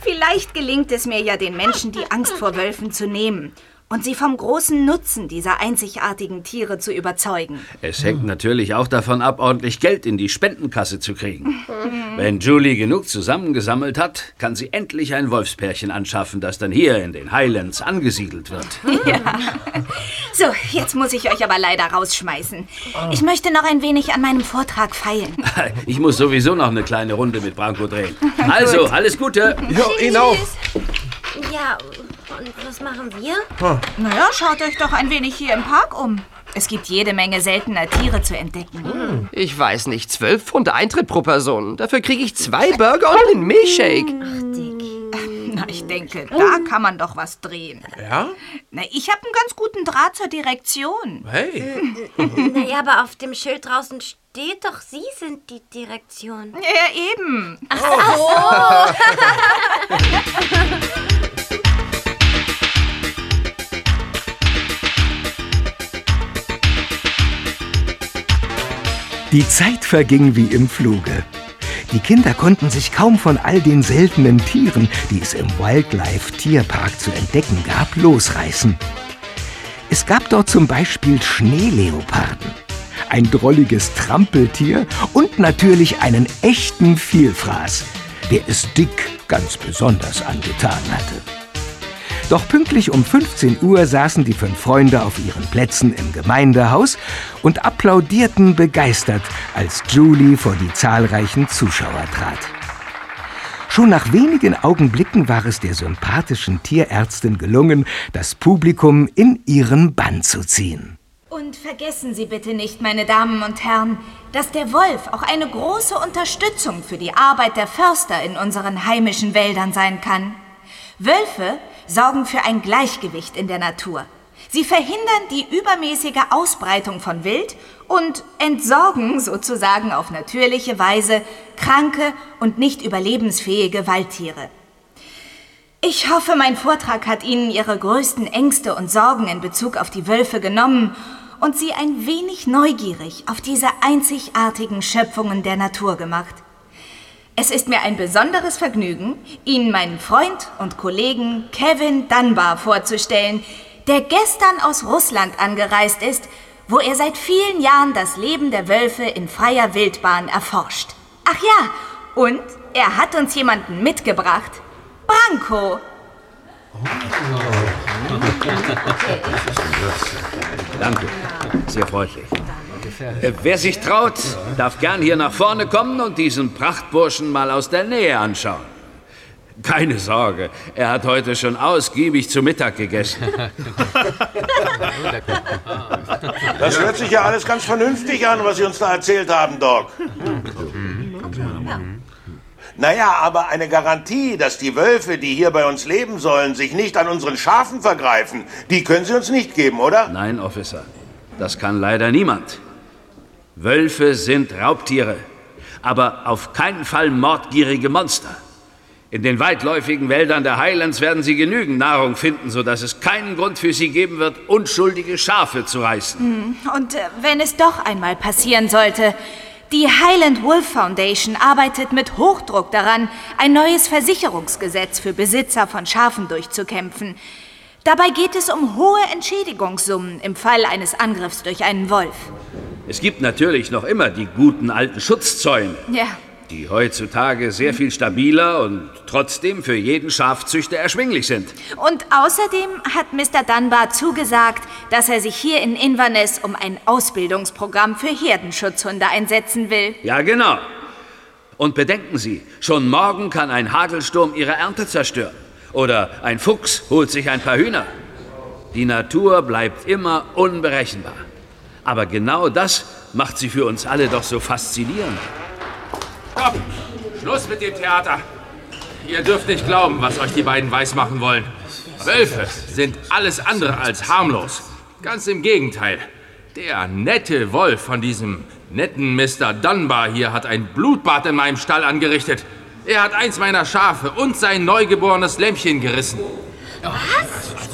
Vielleicht gelingt es mir ja, den Menschen die Angst vor Wölfen zu nehmen und sie vom großen Nutzen dieser einzigartigen Tiere zu überzeugen. Es hängt natürlich auch davon ab, ordentlich Geld in die Spendenkasse zu kriegen. Wenn Julie genug zusammengesammelt hat, kann sie endlich ein Wolfspärchen anschaffen, das dann hier in den Highlands angesiedelt wird. So, jetzt muss ich euch aber leider rausschmeißen. Ich möchte noch ein wenig an meinem Vortrag feilen. Ich muss sowieso noch eine kleine Runde mit Branko drehen. Also, alles Gute. Jo, ihn auch. Ja, und was machen wir? Naja, schaut euch doch ein wenig hier im Park um. Es gibt jede Menge seltener Tiere zu entdecken. Ich weiß nicht, 12 Pfund Eintritt pro Person. Dafür kriege ich zwei Burger und einen Milchshake. Na, ich denke, da kann man doch was drehen. Ja? Na, ich habe einen ganz guten Draht zur Direktion. Hey. Naja, aber auf dem Schild draußen steht doch, Sie sind die Direktion. Ja, eben. Die Zeit verging wie im Fluge. Die Kinder konnten sich kaum von all den seltenen Tieren, die es im Wildlife Tierpark zu entdecken gab, losreißen. Es gab dort zum Beispiel Schneeleoparden, ein drolliges Trampeltier und natürlich einen echten Vielfraß, der es Dick ganz besonders angetan hatte. Doch pünktlich um 15 Uhr saßen die fünf Freunde auf ihren Plätzen im Gemeindehaus und applaudierten begeistert, als Julie vor die zahlreichen Zuschauer trat. Schon nach wenigen Augenblicken war es der sympathischen Tierärztin gelungen, das Publikum in ihren Bann zu ziehen. Und vergessen Sie bitte nicht, meine Damen und Herren, dass der Wolf auch eine große Unterstützung für die Arbeit der Förster in unseren heimischen Wäldern sein kann. Wölfe sorgen für ein Gleichgewicht in der Natur. Sie verhindern die übermäßige Ausbreitung von Wild und entsorgen sozusagen auf natürliche Weise kranke und nicht überlebensfähige Waldtiere. Ich hoffe, mein Vortrag hat Ihnen Ihre größten Ängste und Sorgen in Bezug auf die Wölfe genommen und Sie ein wenig neugierig auf diese einzigartigen Schöpfungen der Natur gemacht. Es ist mir ein besonderes Vergnügen, Ihnen meinen Freund und Kollegen Kevin Dunbar vorzustellen, der gestern aus Russland angereist ist, wo er seit vielen Jahren das Leben der Wölfe in freier Wildbahn erforscht. Ach ja, und er hat uns jemanden mitgebracht. Branko. Danke. Sehr freundlich. Äh, Wer sich traut, darf gern hier nach vorne kommen und diesen Prachtburschen mal aus der Nähe anschauen. Keine Sorge, er hat heute schon ausgiebig zu Mittag gegessen. Das hört sich ja alles ganz vernünftig an, was Sie uns da erzählt haben, Doc. Naja, aber eine Garantie, dass die Wölfe, die hier bei uns leben sollen, sich nicht an unseren Schafen vergreifen, die können Sie uns nicht geben, oder? Nein, Officer, das kann leider niemand. Wölfe sind Raubtiere, aber auf keinen Fall mordgierige Monster. In den weitläufigen Wäldern der Highlands werden sie genügend Nahrung finden, sodass es keinen Grund für sie geben wird, unschuldige Schafe zu reißen. Hm, Und äh, wenn es doch einmal passieren sollte, die Highland Wolf Foundation arbeitet mit Hochdruck daran, ein neues Versicherungsgesetz für Besitzer von Schafen durchzukämpfen. Dabei geht es um hohe Entschädigungssummen im Fall eines Angriffs durch einen Wolf. Es gibt natürlich noch immer die guten alten Schutzzäune, Ja, die heutzutage sehr viel stabiler und trotzdem für jeden Schafzüchter erschwinglich sind. Und außerdem hat Mr. Dunbar zugesagt, dass er sich hier in Inverness um ein Ausbildungsprogramm für Herdenschutzhunde einsetzen will. Ja, genau. Und bedenken Sie, schon morgen kann ein Hagelsturm Ihre Ernte zerstören. Oder ein Fuchs holt sich ein paar Hühner. Die Natur bleibt immer unberechenbar. Aber genau das macht sie für uns alle doch so faszinierend. Stopp! Schluss mit dem Theater! Ihr dürft nicht glauben, was euch die beiden weismachen wollen. Wölfe sind alles andere als harmlos. Ganz im Gegenteil. Der nette Wolf von diesem netten Mr. Dunbar hier hat ein Blutbad in meinem Stall angerichtet. Er hat eins meiner Schafe und sein neugeborenes Lämpchen gerissen. Was?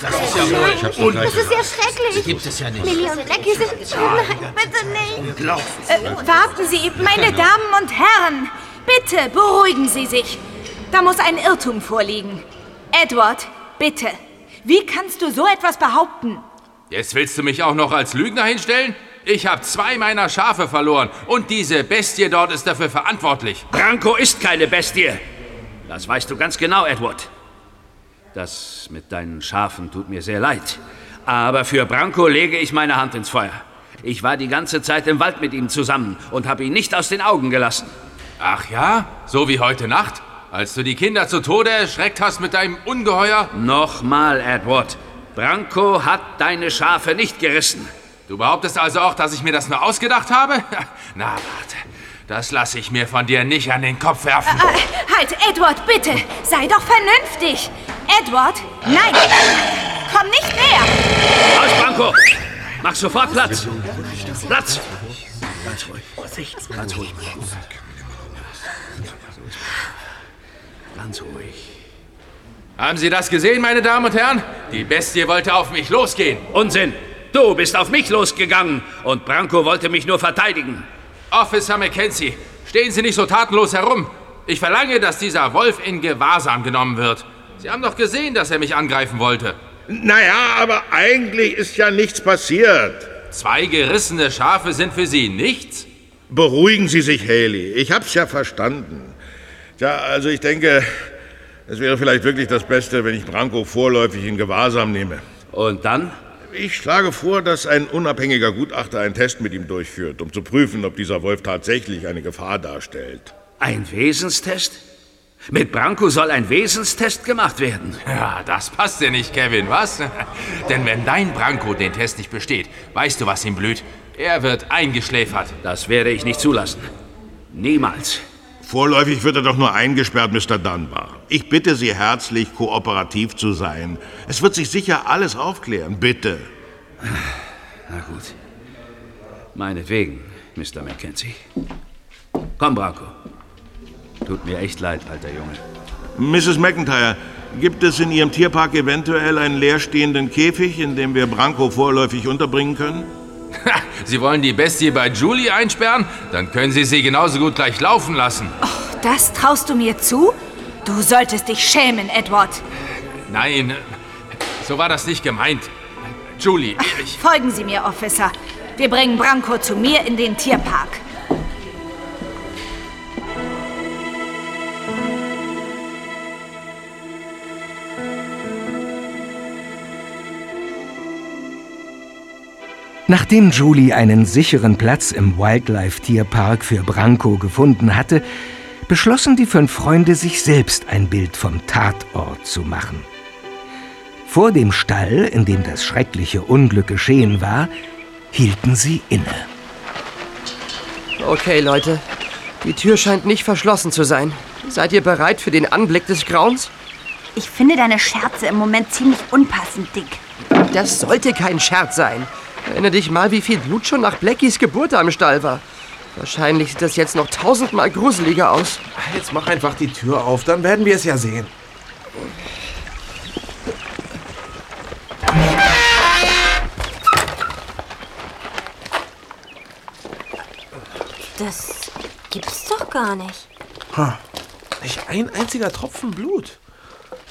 Das ist ja wohl. Und das ist ja schrecklich. Gibt es ja nicht. Millie und Blackie sind... Nein, bitte nicht. Äh, warten Sie, meine Damen und Herren. Bitte beruhigen Sie sich. Da muss ein Irrtum vorliegen. Edward, bitte. Wie kannst du so etwas behaupten? Jetzt willst du mich auch noch als Lügner hinstellen? Ich habe zwei meiner Schafe verloren und diese Bestie dort ist dafür verantwortlich. Branko ist keine Bestie. Das weißt du ganz genau, Edward. Das mit deinen Schafen tut mir sehr leid. Aber für Branko lege ich meine Hand ins Feuer. Ich war die ganze Zeit im Wald mit ihm zusammen und habe ihn nicht aus den Augen gelassen. Ach ja? So wie heute Nacht? Als du die Kinder zu Tode erschreckt hast mit deinem Ungeheuer? Nochmal, Edward. Branko hat deine Schafe nicht gerissen. Du behauptest also auch, dass ich mir das nur ausgedacht habe? Na, warte. Das lasse ich mir von dir nicht an den Kopf werfen. Äh, halt, Edward, bitte. Sei doch vernünftig. Edward, nein. Komm nicht näher. Aus, Branko! Mach sofort Platz! Platz! Ganz ruhig. Vorsicht. Ganz ruhig, mein. Ganz ruhig. Haben Sie das gesehen, meine Damen und Herren? Die Bestie wollte auf mich losgehen. Unsinn! Du bist auf mich losgegangen und Branko wollte mich nur verteidigen. Officer Mackenzie, stehen Sie nicht so tatenlos herum. Ich verlange, dass dieser Wolf in Gewahrsam genommen wird. Sie haben doch gesehen, dass er mich angreifen wollte. Naja, aber eigentlich ist ja nichts passiert. Zwei gerissene Schafe sind für Sie nichts? Beruhigen Sie sich, Haley. Ich hab's ja verstanden. Ja, also ich denke, Es wäre vielleicht wirklich das Beste, wenn ich Branko vorläufig in Gewahrsam nehme. Und dann? Ich schlage vor, dass ein unabhängiger Gutachter einen Test mit ihm durchführt, um zu prüfen, ob dieser Wolf tatsächlich eine Gefahr darstellt. Ein Wesenstest? Mit Branko soll ein Wesenstest gemacht werden. Ja, das passt dir nicht, Kevin, was? Denn wenn dein Branko den Test nicht besteht, weißt du, was ihm blüht? Er wird eingeschläfert. Das werde ich nicht zulassen. Niemals. Vorläufig wird er doch nur eingesperrt, Mr. Dunbar. Ich bitte Sie herzlich, kooperativ zu sein. Es wird sich sicher alles aufklären, bitte. Na gut. Meinetwegen, Mr. Mackenzie. Komm, Branko. Tut mir echt leid, alter Junge. Mrs. McIntyre, gibt es in Ihrem Tierpark eventuell einen leerstehenden Käfig, in dem wir Branko vorläufig unterbringen können? Sie wollen die Bestie bei Julie einsperren? Dann können Sie sie genauso gut gleich laufen lassen. Das traust du mir zu? Du solltest dich schämen, Edward. Nein, so war das nicht gemeint. Julie, ich... Folgen Sie mir, Officer. Wir bringen Branko zu mir in den Tierpark. Nachdem Julie einen sicheren Platz im Wildlife-Tierpark für Branko gefunden hatte, beschlossen die fünf Freunde, sich selbst ein Bild vom Tatort zu machen. Vor dem Stall, in dem das schreckliche Unglück geschehen war, hielten sie inne. Okay, Leute. Die Tür scheint nicht verschlossen zu sein. Seid ihr bereit für den Anblick des Grauens? Ich finde deine Scherze im Moment ziemlich unpassend, Dick. Das sollte kein Scherz sein. Erinnere dich mal, wie viel Blut schon nach Blackies Geburt am Stall war. Wahrscheinlich sieht das jetzt noch tausendmal gruseliger aus. Jetzt mach einfach die Tür auf, dann werden wir es ja sehen. Das gibt's doch gar nicht. Ha, nicht ein einziger Tropfen Blut.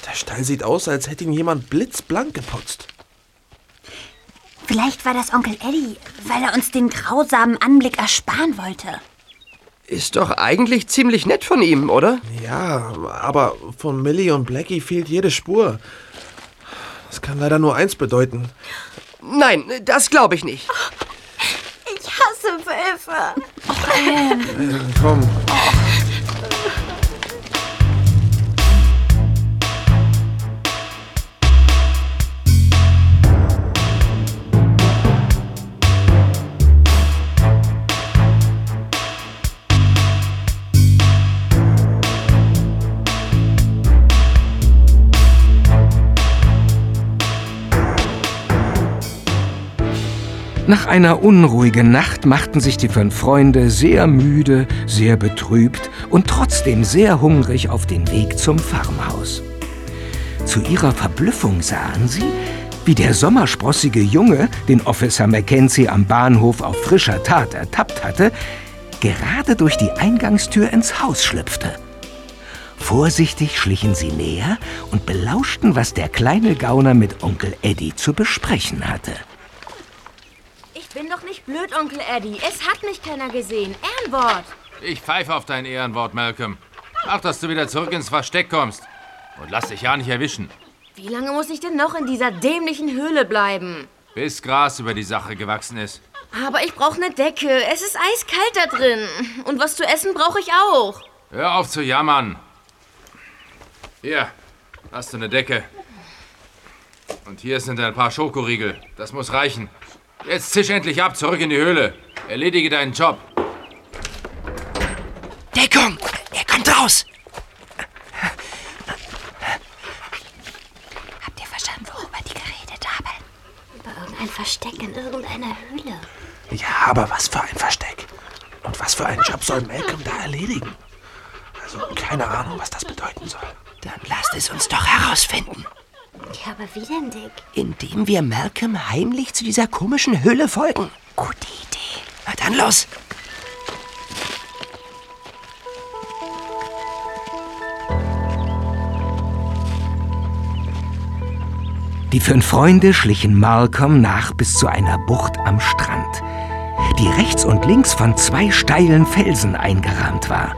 Der Stall sieht aus, als hätte ihn jemand blitzblank geputzt. Vielleicht war das Onkel Eddie, weil er uns den grausamen Anblick ersparen wollte. Ist doch eigentlich ziemlich nett von ihm, oder? Ja, aber von Millie und Blackie fehlt jede Spur. Das kann leider nur eins bedeuten. Nein, das glaube ich nicht. Ich hasse Wölfe. Äh, komm. Nach einer unruhigen Nacht machten sich die fünf Freunde sehr müde, sehr betrübt und trotzdem sehr hungrig auf den Weg zum Farmhaus. Zu ihrer Verblüffung sahen sie, wie der sommersprossige Junge, den Officer Mackenzie am Bahnhof auf frischer Tat ertappt hatte, gerade durch die Eingangstür ins Haus schlüpfte. Vorsichtig schlichen sie näher und belauschten, was der kleine Gauner mit Onkel Eddie zu besprechen hatte. Ich bin doch nicht blöd, Onkel Eddie. Es hat mich keiner gesehen. Ehrenwort. Ich pfeife auf dein Ehrenwort, Malcolm. Ach, dass du wieder zurück ins Versteck kommst. Und lass dich ja nicht erwischen. Wie lange muss ich denn noch in dieser dämlichen Höhle bleiben? Bis Gras über die Sache gewachsen ist. Aber ich brauche eine Decke. Es ist eiskalt da drin. Und was zu essen brauche ich auch. Hör auf zu jammern. Hier, hast du eine Decke. Und hier sind ein paar Schokoriegel. Das muss reichen. Jetzt zisch endlich ab, zurück in die Höhle. Erledige deinen Job. Deckung! Er kommt raus! Habt ihr verstanden, worüber die geredet haben? Über irgendein Versteck in irgendeiner Höhle. Ja, aber was für ein Versteck. Und was für einen Job soll Malcolm da erledigen? Also keine Ahnung, was das bedeuten soll. Dann lasst es uns doch herausfinden. Ja, aber wie denn, Dick? Indem wir Malcolm heimlich zu dieser komischen Höhle folgen. Gute Idee. Na dann los! Die fünf Freunde schlichen Malcolm nach bis zu einer Bucht am Strand, die rechts und links von zwei steilen Felsen eingerahmt war.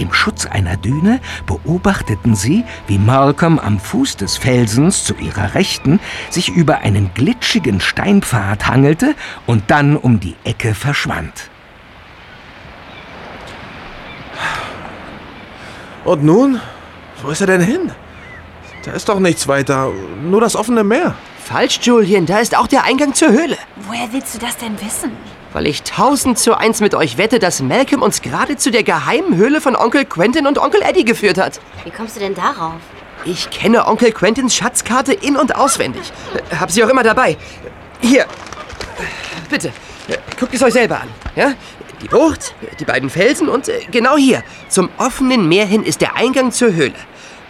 Im Schutz einer Düne beobachteten sie, wie Malcolm am Fuß des Felsens zu ihrer Rechten sich über einen glitschigen Steinpfad hangelte und dann um die Ecke verschwand. Und nun? Wo ist er denn hin? Da ist doch nichts weiter, nur das offene Meer. Falsch, Julian, da ist auch der Eingang zur Höhle. Woher willst du das denn wissen? Weil ich tausend zu eins mit euch wette, dass Malcolm uns gerade zu der geheimen Höhle von Onkel Quentin und Onkel Eddie geführt hat. Wie kommst du denn darauf? Ich kenne Onkel Quentins Schatzkarte in- und auswendig. Hab sie auch immer dabei. Hier. Bitte. Guckt es euch selber an. Ja? Die Bucht, die beiden Felsen und äh, genau hier. Zum offenen Meer hin ist der Eingang zur Höhle.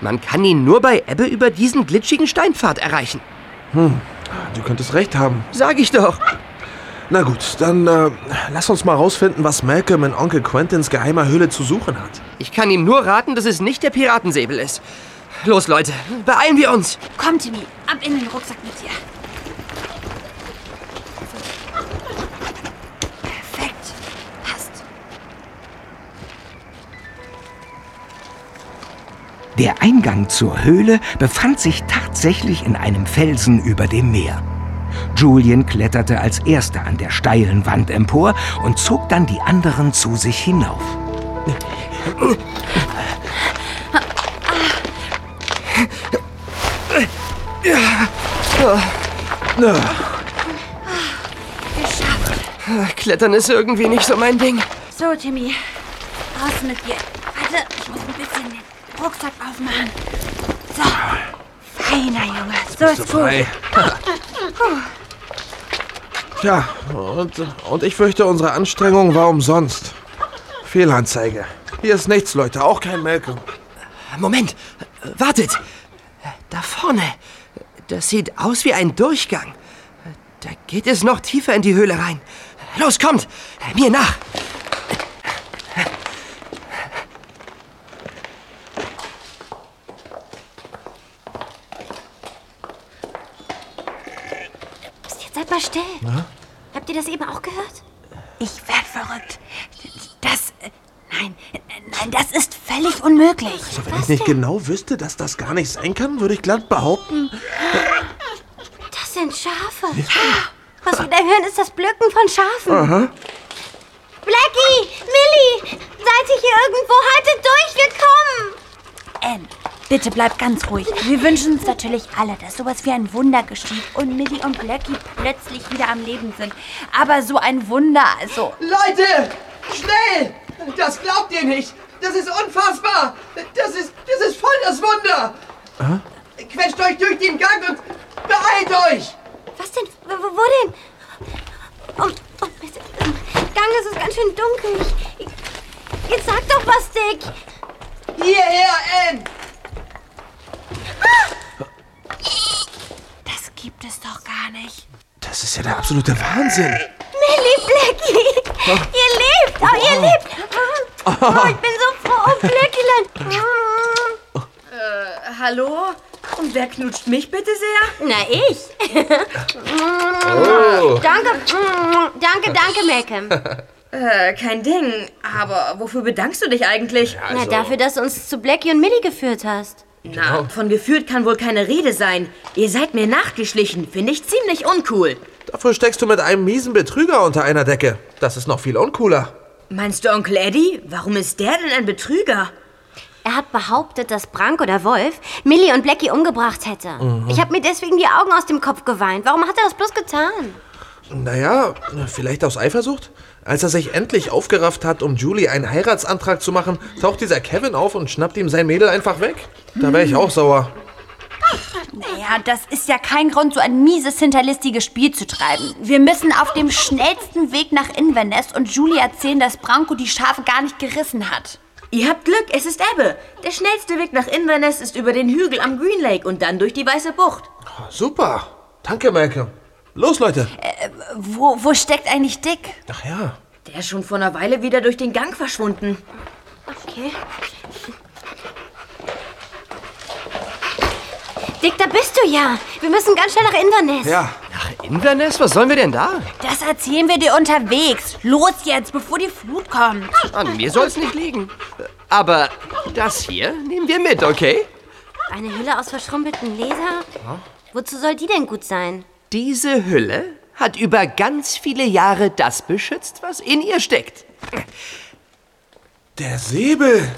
Man kann ihn nur bei Ebbe über diesen glitschigen Steinpfad erreichen. Hm, du könntest recht haben. Sag ich doch. Na gut, dann äh, lass uns mal rausfinden, was Malcolm in Onkel Quentins geheimer Höhle zu suchen hat. Ich kann ihm nur raten, dass es nicht der Piratensäbel ist. Los, Leute, beeilen wir uns. Komm, Timmy, ab in den Rucksack mit dir. Perfekt. Passt. Der Eingang zur Höhle befand sich tatsächlich in einem Felsen über dem Meer. Julian kletterte als erster an der steilen Wand empor und zog dann die anderen zu sich hinauf. Geschafft. Klettern ist irgendwie nicht so mein Ding. So, Timmy. Raus mit dir. Warte, ich muss ein bisschen den Rucksack aufmachen. So. Feiner Junge. So ist gut. Tja, und, und ich fürchte, unsere Anstrengung war umsonst. Fehlanzeige. Hier ist nichts, Leute, auch kein Malcolm. Moment, wartet. Da vorne. Das sieht aus wie ein Durchgang. Da geht es noch tiefer in die Höhle rein. Los, kommt! Mir nach! Psst, jetzt seid mal still. Na? Habt ihr das eben auch gehört? Ich werd verrückt. Das. äh, Nein, äh, nein, das ist völlig unmöglich. Also, wenn ich nicht genau wüsste, dass das gar nicht sein kann, würde ich glatt behaupten. Das sind Schafe. Was wir da hören, ist das Blöcken von Schafen. Aha. Blackie, Millie, seid ihr hier irgendwo? Haltet durch, wir kommen. Anne, bitte bleib ganz ruhig. Wir wünschen uns natürlich alle, dass sowas wie ein Wunder geschieht und Millie und Blackie plötzlich wieder am Leben sind. Aber so ein Wunder, also. Leute! Schnell! Das glaubt ihr nicht! Das ist unfassbar! Das ist, das ist voll das Wunder! Quetscht euch durch den Gang und beeilt euch! Was denn? Wo, wo denn? Oh, oh, Mist. Im Gang ist es ganz schön dunkel. Ich, ich, jetzt sag doch was, Dick. Hierher, Anne! Das gibt es doch gar nicht. Das ist ja der absolute Wahnsinn. Millie, Blackie, ihr lebt, oh, ihr lebt. Oh, ich bin so froh, oh, Blackie. Äh, hallo? Und wer knutscht mich bitte sehr? Na, ich. Oh. Danke, danke, danke, Malcolm. Äh, kein Ding. Aber wofür bedankst du dich eigentlich? Na, dafür, dass du uns zu Blackie und Millie geführt hast. Na, von geführt kann wohl keine Rede sein. Ihr seid mir nachgeschlichen. Finde ich ziemlich uncool. Dafür steckst du mit einem miesen Betrüger unter einer Decke. Das ist noch viel uncooler. Meinst du Onkel Eddie? Warum ist der denn ein Betrüger? Er hat behauptet, dass Brank oder Wolf Millie und Blackie umgebracht hätte. Mhm. Ich habe mir deswegen die Augen aus dem Kopf geweint. Warum hat er das bloß getan? Naja, vielleicht aus Eifersucht? Als er sich endlich aufgerafft hat, um Julie einen Heiratsantrag zu machen, taucht dieser Kevin auf und schnappt ihm sein Mädel einfach weg. Da wäre ich auch sauer. Naja, das ist ja kein Grund, so ein mieses, hinterlistiges Spiel zu treiben. Wir müssen auf dem schnellsten Weg nach Inverness und Julie erzählen, dass Branko die Schafe gar nicht gerissen hat. Ihr habt Glück, es ist Ebbe. Der schnellste Weg nach Inverness ist über den Hügel am Green Lake und dann durch die Weiße Bucht. Super. Danke, Malcolm. Los, Leute. Wo, wo steckt eigentlich Dick? Ach ja. Der ist schon vor einer Weile wieder durch den Gang verschwunden. Okay. Dick, da bist du ja. Wir müssen ganz schnell nach Inverness. Ja. Nach Inverness? Was sollen wir denn da? Das erzählen wir dir unterwegs. Los jetzt, bevor die Flut kommt. An mir soll's nicht liegen. Aber das hier nehmen wir mit, okay? Eine Hülle aus verschrumpeltem Leder? Wozu soll die denn gut sein? Diese Hülle hat über ganz viele Jahre das beschützt, was in ihr steckt. Der Säbel.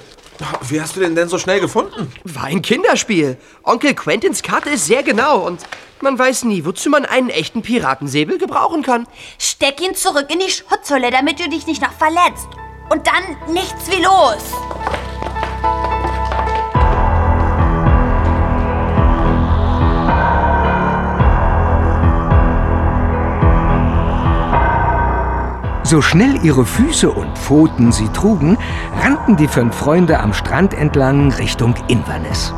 Wie hast du den denn so schnell gefunden? War ein Kinderspiel. Onkel Quentins Karte ist sehr genau und man weiß nie, wozu man einen echten Piratensäbel gebrauchen kann. Steck ihn zurück in die Schutzhülle, damit du dich nicht noch verletzt. Und dann nichts wie los. So schnell ihre Füße und Pfoten sie trugen, rannten die fünf Freunde am Strand entlang Richtung Inverness.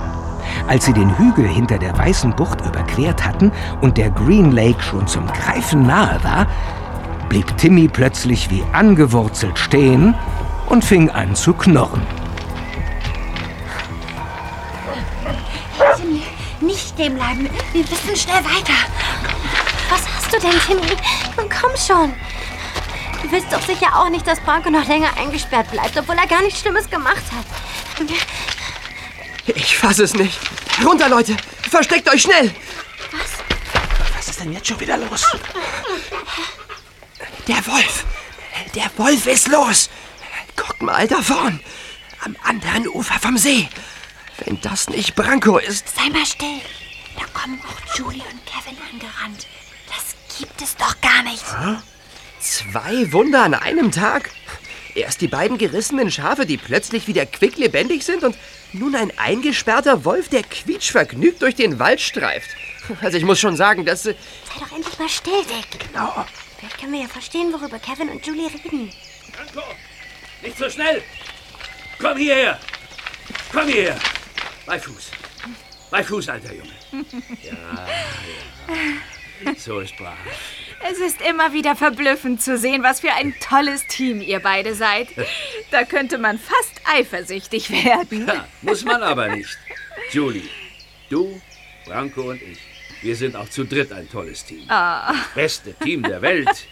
Als sie den Hügel hinter der weißen Bucht überquert hatten und der Green Lake schon zum Greifen nahe war, blieb Timmy plötzlich wie angewurzelt stehen und fing an zu knurren. Timmy, nicht stehen bleiben. Wir müssen schnell weiter. Was hast du denn, Timmy? Nun komm schon. Du willst doch sicher auch nicht, dass Branko noch länger eingesperrt bleibt, obwohl er gar nichts Schlimmes gemacht hat. Ich fasse es nicht. Runter, Leute! Versteckt euch schnell! Was ist denn jetzt schon wieder los? Der Wolf! Der Wolf ist los! Guckt mal da vorn! Am anderen Ufer vom See! Wenn das nicht Branko ist. Sei mal still. Da kommen auch Julie und Kevin angerannt. Das gibt es doch gar nicht. Zwei Wunder an einem Tag? Erst die beiden gerissenen Schafe, die plötzlich wieder quicklebendig sind und nun ein eingesperrter Wolf, der quietschvergnügt durch den Wald streift. Also ich muss schon sagen, dass... äh, Sei doch endlich mal still, Dick. Genau. Vielleicht können wir ja verstehen, worüber Kevin und Julie reden. Nicht so schnell! Komm hierher! Komm hierher! Bei Fuß. Bei Fuß, alter Junge. Ja, ja. So ist brav. Es ist immer wieder verblüffend zu sehen, was für ein tolles Team ihr beide seid. Da könnte man fast eifersüchtig werden. Ja, muss man aber nicht. Julie, du, Branko und ich. Wir sind auch zu dritt ein tolles Team. Ah. Beste Team der Welt.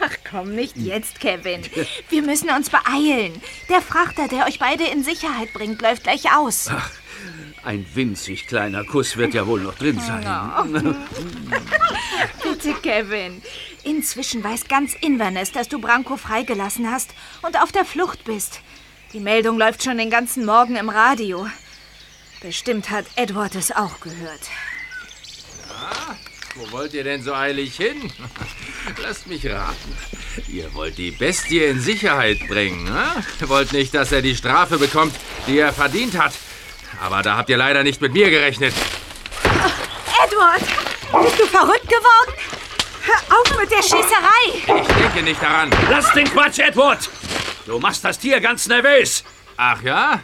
Ach komm, nicht jetzt, Kevin. Wir müssen uns beeilen. Der Frachter, der euch beide in Sicherheit bringt, läuft gleich aus. Ach, ein winzig kleiner Kuss wird ja wohl noch drin sein. Bitte, Kevin. Inzwischen weiß ganz Inverness, dass du Branko freigelassen hast und auf der Flucht bist. Die Meldung läuft schon den ganzen Morgen im Radio. Bestimmt hat Edward es auch gehört. Wo wollt ihr denn so eilig hin? Lasst mich raten. Ihr wollt die Bestie in Sicherheit bringen, ne? Ihr wollt nicht, dass er die Strafe bekommt, die er verdient hat. Aber da habt ihr leider nicht mit mir gerechnet. Edward, bist du verrückt geworden? Hör auf mit der Schießerei. Ich denke nicht daran. Lass den Quatsch, Edward! Du machst das Tier ganz nervös. Ach ja?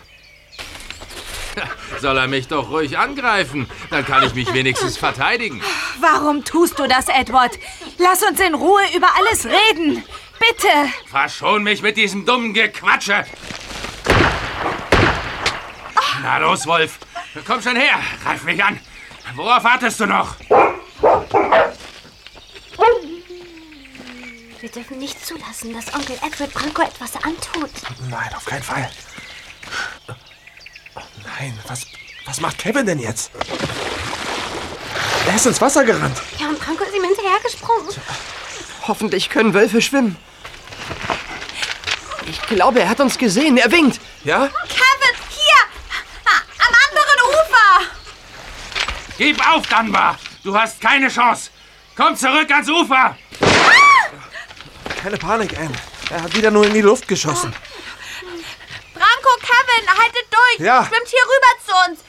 Soll er mich doch ruhig angreifen? Dann kann ich mich wenigstens verteidigen. Warum tust du das, Edward? Lass uns in Ruhe über alles reden. Bitte. Verschon mich mit diesem dummen Gequatsche. Na los, Wolf. Komm schon her. Greif mich an. Worauf wartest du noch? Wir dürfen nicht zulassen, dass Onkel Edward Branko etwas antut. Nein, auf keinen Fall. Oh nein, was, was macht Kevin denn jetzt? Er ist ins Wasser gerannt. Ja, und Branko ist ihm hinterhergesprungen. Hoffentlich können Wölfe schwimmen. Ich glaube, er hat uns gesehen. Er winkt. Ja? Kevin, hier! A- Am anderen Ufer! Gib auf, Dunbar. Du hast keine Chance. Komm zurück ans Ufer. Keine Panik, Anne. Er hat wieder nur in die Luft geschossen. Branko, Kevin, haltet durch! Ja. Schwimmt hier rüber zu uns!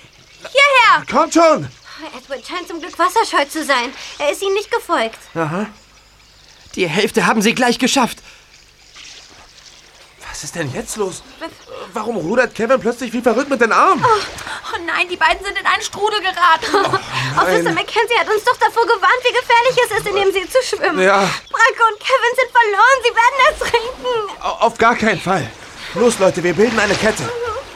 Hierher! Kommt schon! Edward scheint zum Glück wasserscheu zu sein. Er ist ihnen nicht gefolgt. Aha. Die Hälfte haben sie gleich geschafft. Was ist denn jetzt los? Warum rudert Kevin plötzlich wie verrückt mit den Armen? Oh nein, die beiden sind in einen Strudel geraten. Officer Mackenzie hat uns doch davor gewarnt, wie gefährlich es ist, in dem See zu schwimmen. Ja. Branko und Kevin sind verloren. Sie werden ertrinken. Au- Auf gar keinen Fall. Los, Leute, wir bilden eine Kette.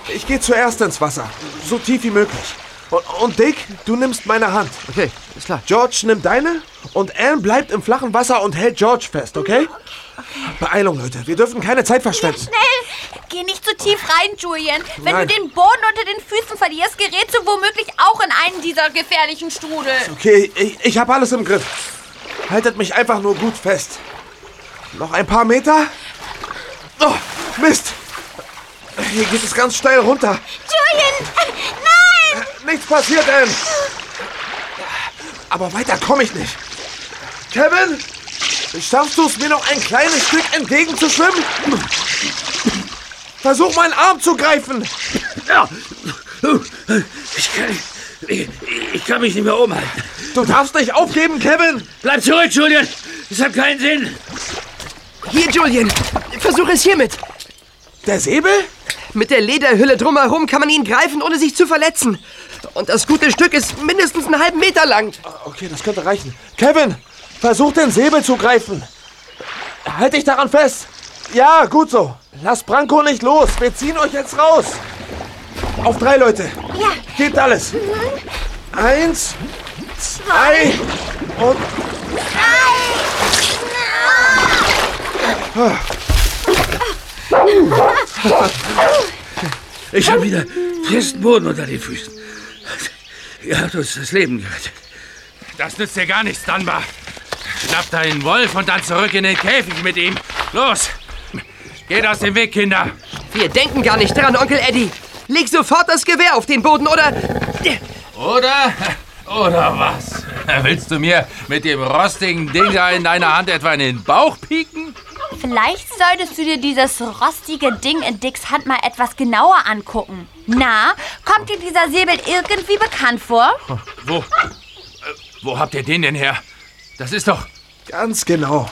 Ich gehe zuerst ins Wasser. So tief wie möglich. Und, und Dick, du nimmst meine Hand. Okay, ist klar. George nimmt deine und Anne bleibt im flachen Wasser und hält George fest, okay? Beeilung, Leute. Wir dürfen keine Zeit verschwenden. Schnell! Geh nicht zu tief rein, Julian. Wenn Nein. du den Boden unter den Füßen verlierst, gerätst du womöglich auch in einen dieser gefährlichen Strudel. Okay, ich, ich habe alles im Griff. Haltet mich einfach nur gut fest. Noch ein paar Meter. Oh, Mist. Hier geht es ganz steil runter. Julian! Nichts passiert, Anne. Aber weiter komme ich nicht. Kevin, schaffst du es mir noch ein kleines Stück entgegenzuschwimmen? Versuch meinen Arm zu greifen. Ja. Ich kann, ich, ich kann mich nicht mehr umhalten. Du darfst nicht aufgeben, Kevin. Bleib zurück, Julian. Das hat keinen Sinn. Hier, Julian. Versuch es hiermit. Der Säbel? Mit der Lederhülle drumherum kann man ihn greifen, ohne sich zu verletzen. Und das gute Stück ist mindestens einen halben Meter lang. Okay, das könnte reichen. Kevin, versuch den Säbel zu greifen. Halt dich daran fest. Ja, gut so. Lass Branko nicht los. Wir ziehen euch jetzt raus. Auf drei Leute. Ja. Gebt alles. Eins, zwei und... Ich habe wieder festen Boden unter den Füßen. Ihr habt uns das Leben gerettet. Das nützt dir gar nichts, Dunbar. Schnapp deinen Wolf und dann zurück in den Käfig mit ihm. Los! Geht aus dem Weg, Kinder! Wir denken gar nicht dran, Onkel Eddie. Leg sofort das Gewehr auf den Boden, oder... Oder? Oder was? Willst du mir mit dem rostigen Ding da in deiner Hand etwa in den Bauch pieken? Vielleicht solltest du dir dieses rostige Ding in Dicks Hand mal etwas genauer angucken. Na, kommt dir dieser Säbel irgendwie bekannt vor? Wo? Äh, wo habt ihr den denn her? Das ist doch... Ganz genau.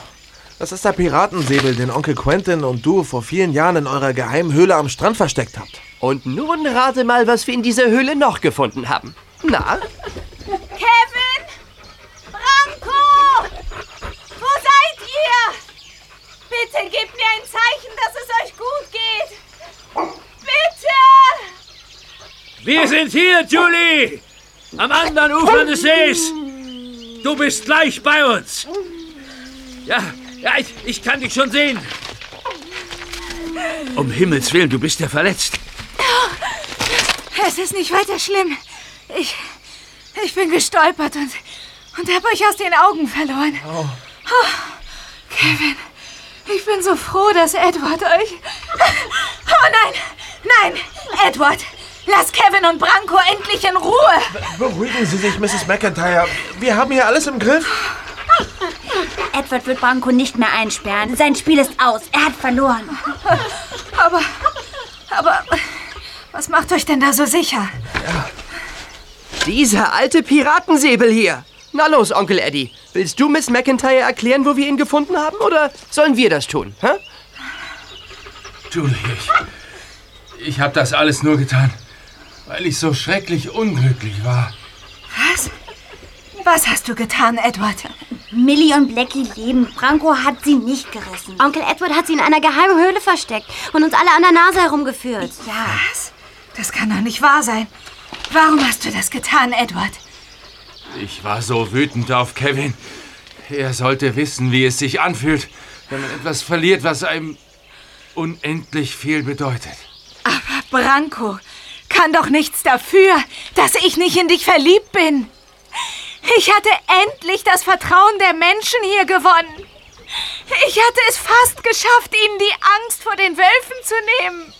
Das ist der Piratensäbel, den Onkel Quentin und du vor vielen Jahren in eurer geheimen Höhle am Strand versteckt habt. Und nun rate mal, was wir in dieser Höhle noch gefunden haben. Na? Kevin! Branko! Wo seid ihr? Bitte gebt mir ein Zeichen, dass es euch gut geht. Bitte! Wir sind hier, Julie! Am anderen Ufer des Sees! Du bist gleich bei uns! Ja, ja, ich, ich kann dich schon sehen. Um Himmels Willen, du bist ja verletzt. Es ist nicht weiter schlimm. Ich, ich bin gestolpert und, und habe euch aus den Augen verloren. Oh. Kevin, ich bin so froh, dass Edward euch... Oh nein, nein, Edward, lass Kevin und Branko endlich in Ruhe. Beruhigen Sie sich, Mrs. McIntyre. Wir haben hier alles im Griff. Edward wird Branko nicht mehr einsperren. Sein Spiel ist aus. Er hat verloren. Aber, aber, was macht euch denn da so sicher? Dieser alte Piratensäbel hier. Na los, Onkel Eddie. Willst du Miss McIntyre erklären, wo wir ihn gefunden haben? Oder sollen wir das tun? Hä? Julie, ich, ich habe das alles nur getan, weil ich so schrecklich unglücklich war. Was? Was hast du getan, Edward? Millie und Blackie leben. Branko hat sie nicht gerissen. Onkel Edward hat sie in einer geheimen Höhle versteckt und uns alle an der Nase herumgeführt. Ja. Was? Das kann doch nicht wahr sein. Warum hast du das getan, Edward? Ich war so wütend auf Kevin. Er sollte wissen, wie es sich anfühlt, wenn man etwas verliert, was einem unendlich viel bedeutet. Aber Branko kann doch nichts dafür, dass ich nicht in dich verliebt bin. Ich hatte endlich das Vertrauen der Menschen hier gewonnen. Ich hatte es fast geschafft, ihnen die Angst vor den Wölfen zu nehmen.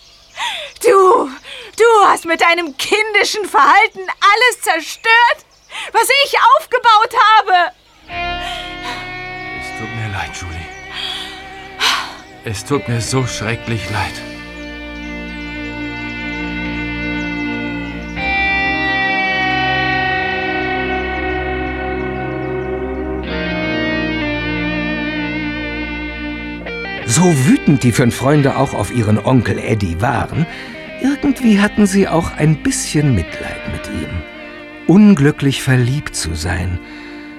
Du, du hast mit deinem kindischen Verhalten alles zerstört, was ich aufgebaut habe. Es tut mir leid, Julie. Es tut mir so schrecklich leid. So wütend die fünf Freunde auch auf ihren Onkel Eddie waren, irgendwie hatten sie auch ein bisschen Mitleid. Unglücklich verliebt zu sein,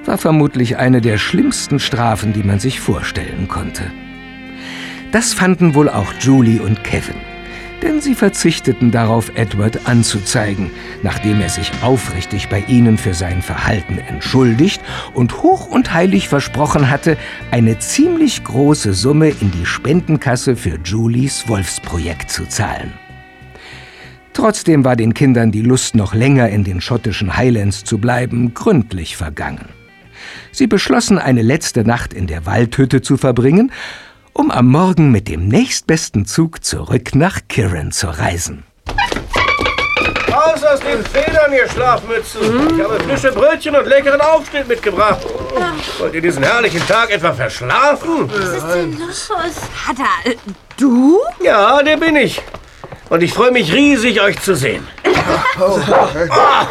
war vermutlich eine der schlimmsten Strafen, die man sich vorstellen konnte. Das fanden wohl auch Julie und Kevin. denn sie verzichteten darauf, Edward anzuzeigen, nachdem er sich aufrichtig bei ihnen für sein Verhalten entschuldigt und hoch und heilig versprochen hatte, eine ziemlich große Summe in die Spendenkasse für Julies Wolfsprojekt zu zahlen. Trotzdem war den Kindern die Lust, noch länger in den schottischen Highlands zu bleiben, gründlich vergangen. Sie beschlossen, eine letzte Nacht in der Waldhütte zu verbringen um am Morgen mit dem nächstbesten Zug zurück nach Kirin zu reisen. Raus aus den Federn, ihr Schlafmützen! Ich habe frische Brötchen und leckeren Aufschnitt mitgebracht. Wollt ihr diesen herrlichen Tag etwa verschlafen? Was ist denn los? Vater, äh, du? Ja, der bin ich. Und ich freue mich riesig, euch zu sehen. Ah,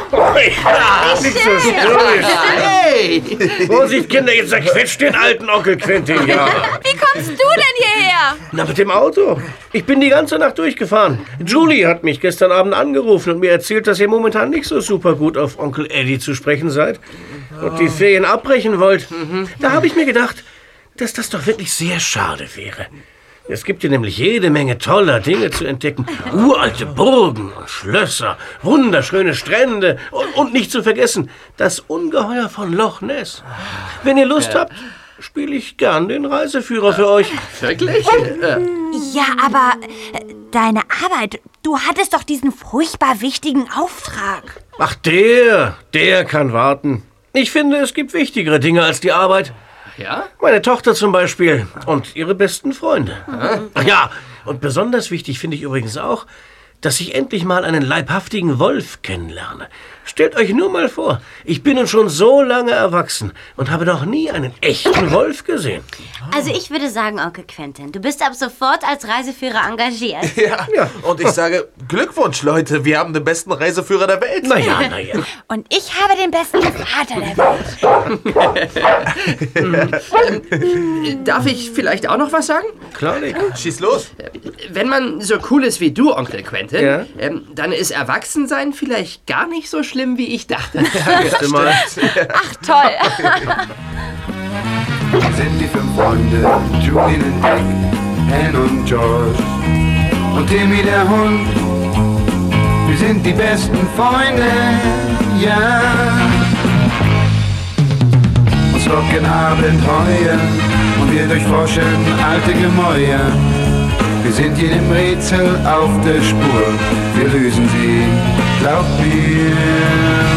nicht so störrisch. Hey! Vorsicht, Kinder, jetzt zerquetscht den alten Onkel Quentin. Ja. Wie kommst du denn hierher? Na, mit dem Auto. Ich bin die ganze Nacht durchgefahren. Julie hat mich gestern Abend angerufen und mir erzählt, dass ihr momentan nicht so super gut auf Onkel Eddie zu sprechen seid und die Ferien abbrechen wollt. Da habe ich mir gedacht, dass das doch wirklich sehr schade wäre. Es gibt hier nämlich jede Menge toller Dinge zu entdecken. Uralte Burgen und Schlösser, wunderschöne Strände und, und nicht zu vergessen, das Ungeheuer von Loch Ness. Wenn ihr Lust habt, spiele ich gern den Reiseführer für euch. Wirklich? Ja, aber äh, deine Arbeit, du hattest doch diesen furchtbar wichtigen Auftrag. Ach, der, der kann warten. Ich finde, es gibt wichtigere Dinge als die Arbeit. Ja? Meine Tochter zum Beispiel und ihre besten Freunde. Ach ja, und besonders wichtig finde ich übrigens auch, dass ich endlich mal einen leibhaftigen Wolf kennenlerne. Stellt euch nur mal vor, ich bin nun schon so lange erwachsen und habe noch nie einen echten Wolf gesehen. Also ich würde sagen, Onkel Quentin, du bist ab sofort als Reiseführer engagiert. Ja. Und ich sage, Glückwunsch, Leute, wir haben den besten Reiseführer der Welt. Naja, naja. Und ich habe den besten Vater der Welt. Darf ich vielleicht auch noch was sagen? Klar, Nick. Schieß los. Wenn man so cool ist wie du, Onkel Quentin, Ja? ähm, dann ist Erwachsensein vielleicht gar nicht so schlimm, wie ich dachte. Mal. Ach, toll. sind die fünf Freunde, Julian und Dick, Anne und George und Timmy der Hund. Wir sind die besten Freunde, ja. Uns locken Abenteuer und wir durchforschen alte Gemäuer. Wir sind jedem Rätsel auf der Spur, wir lösen sie, glaubt mir.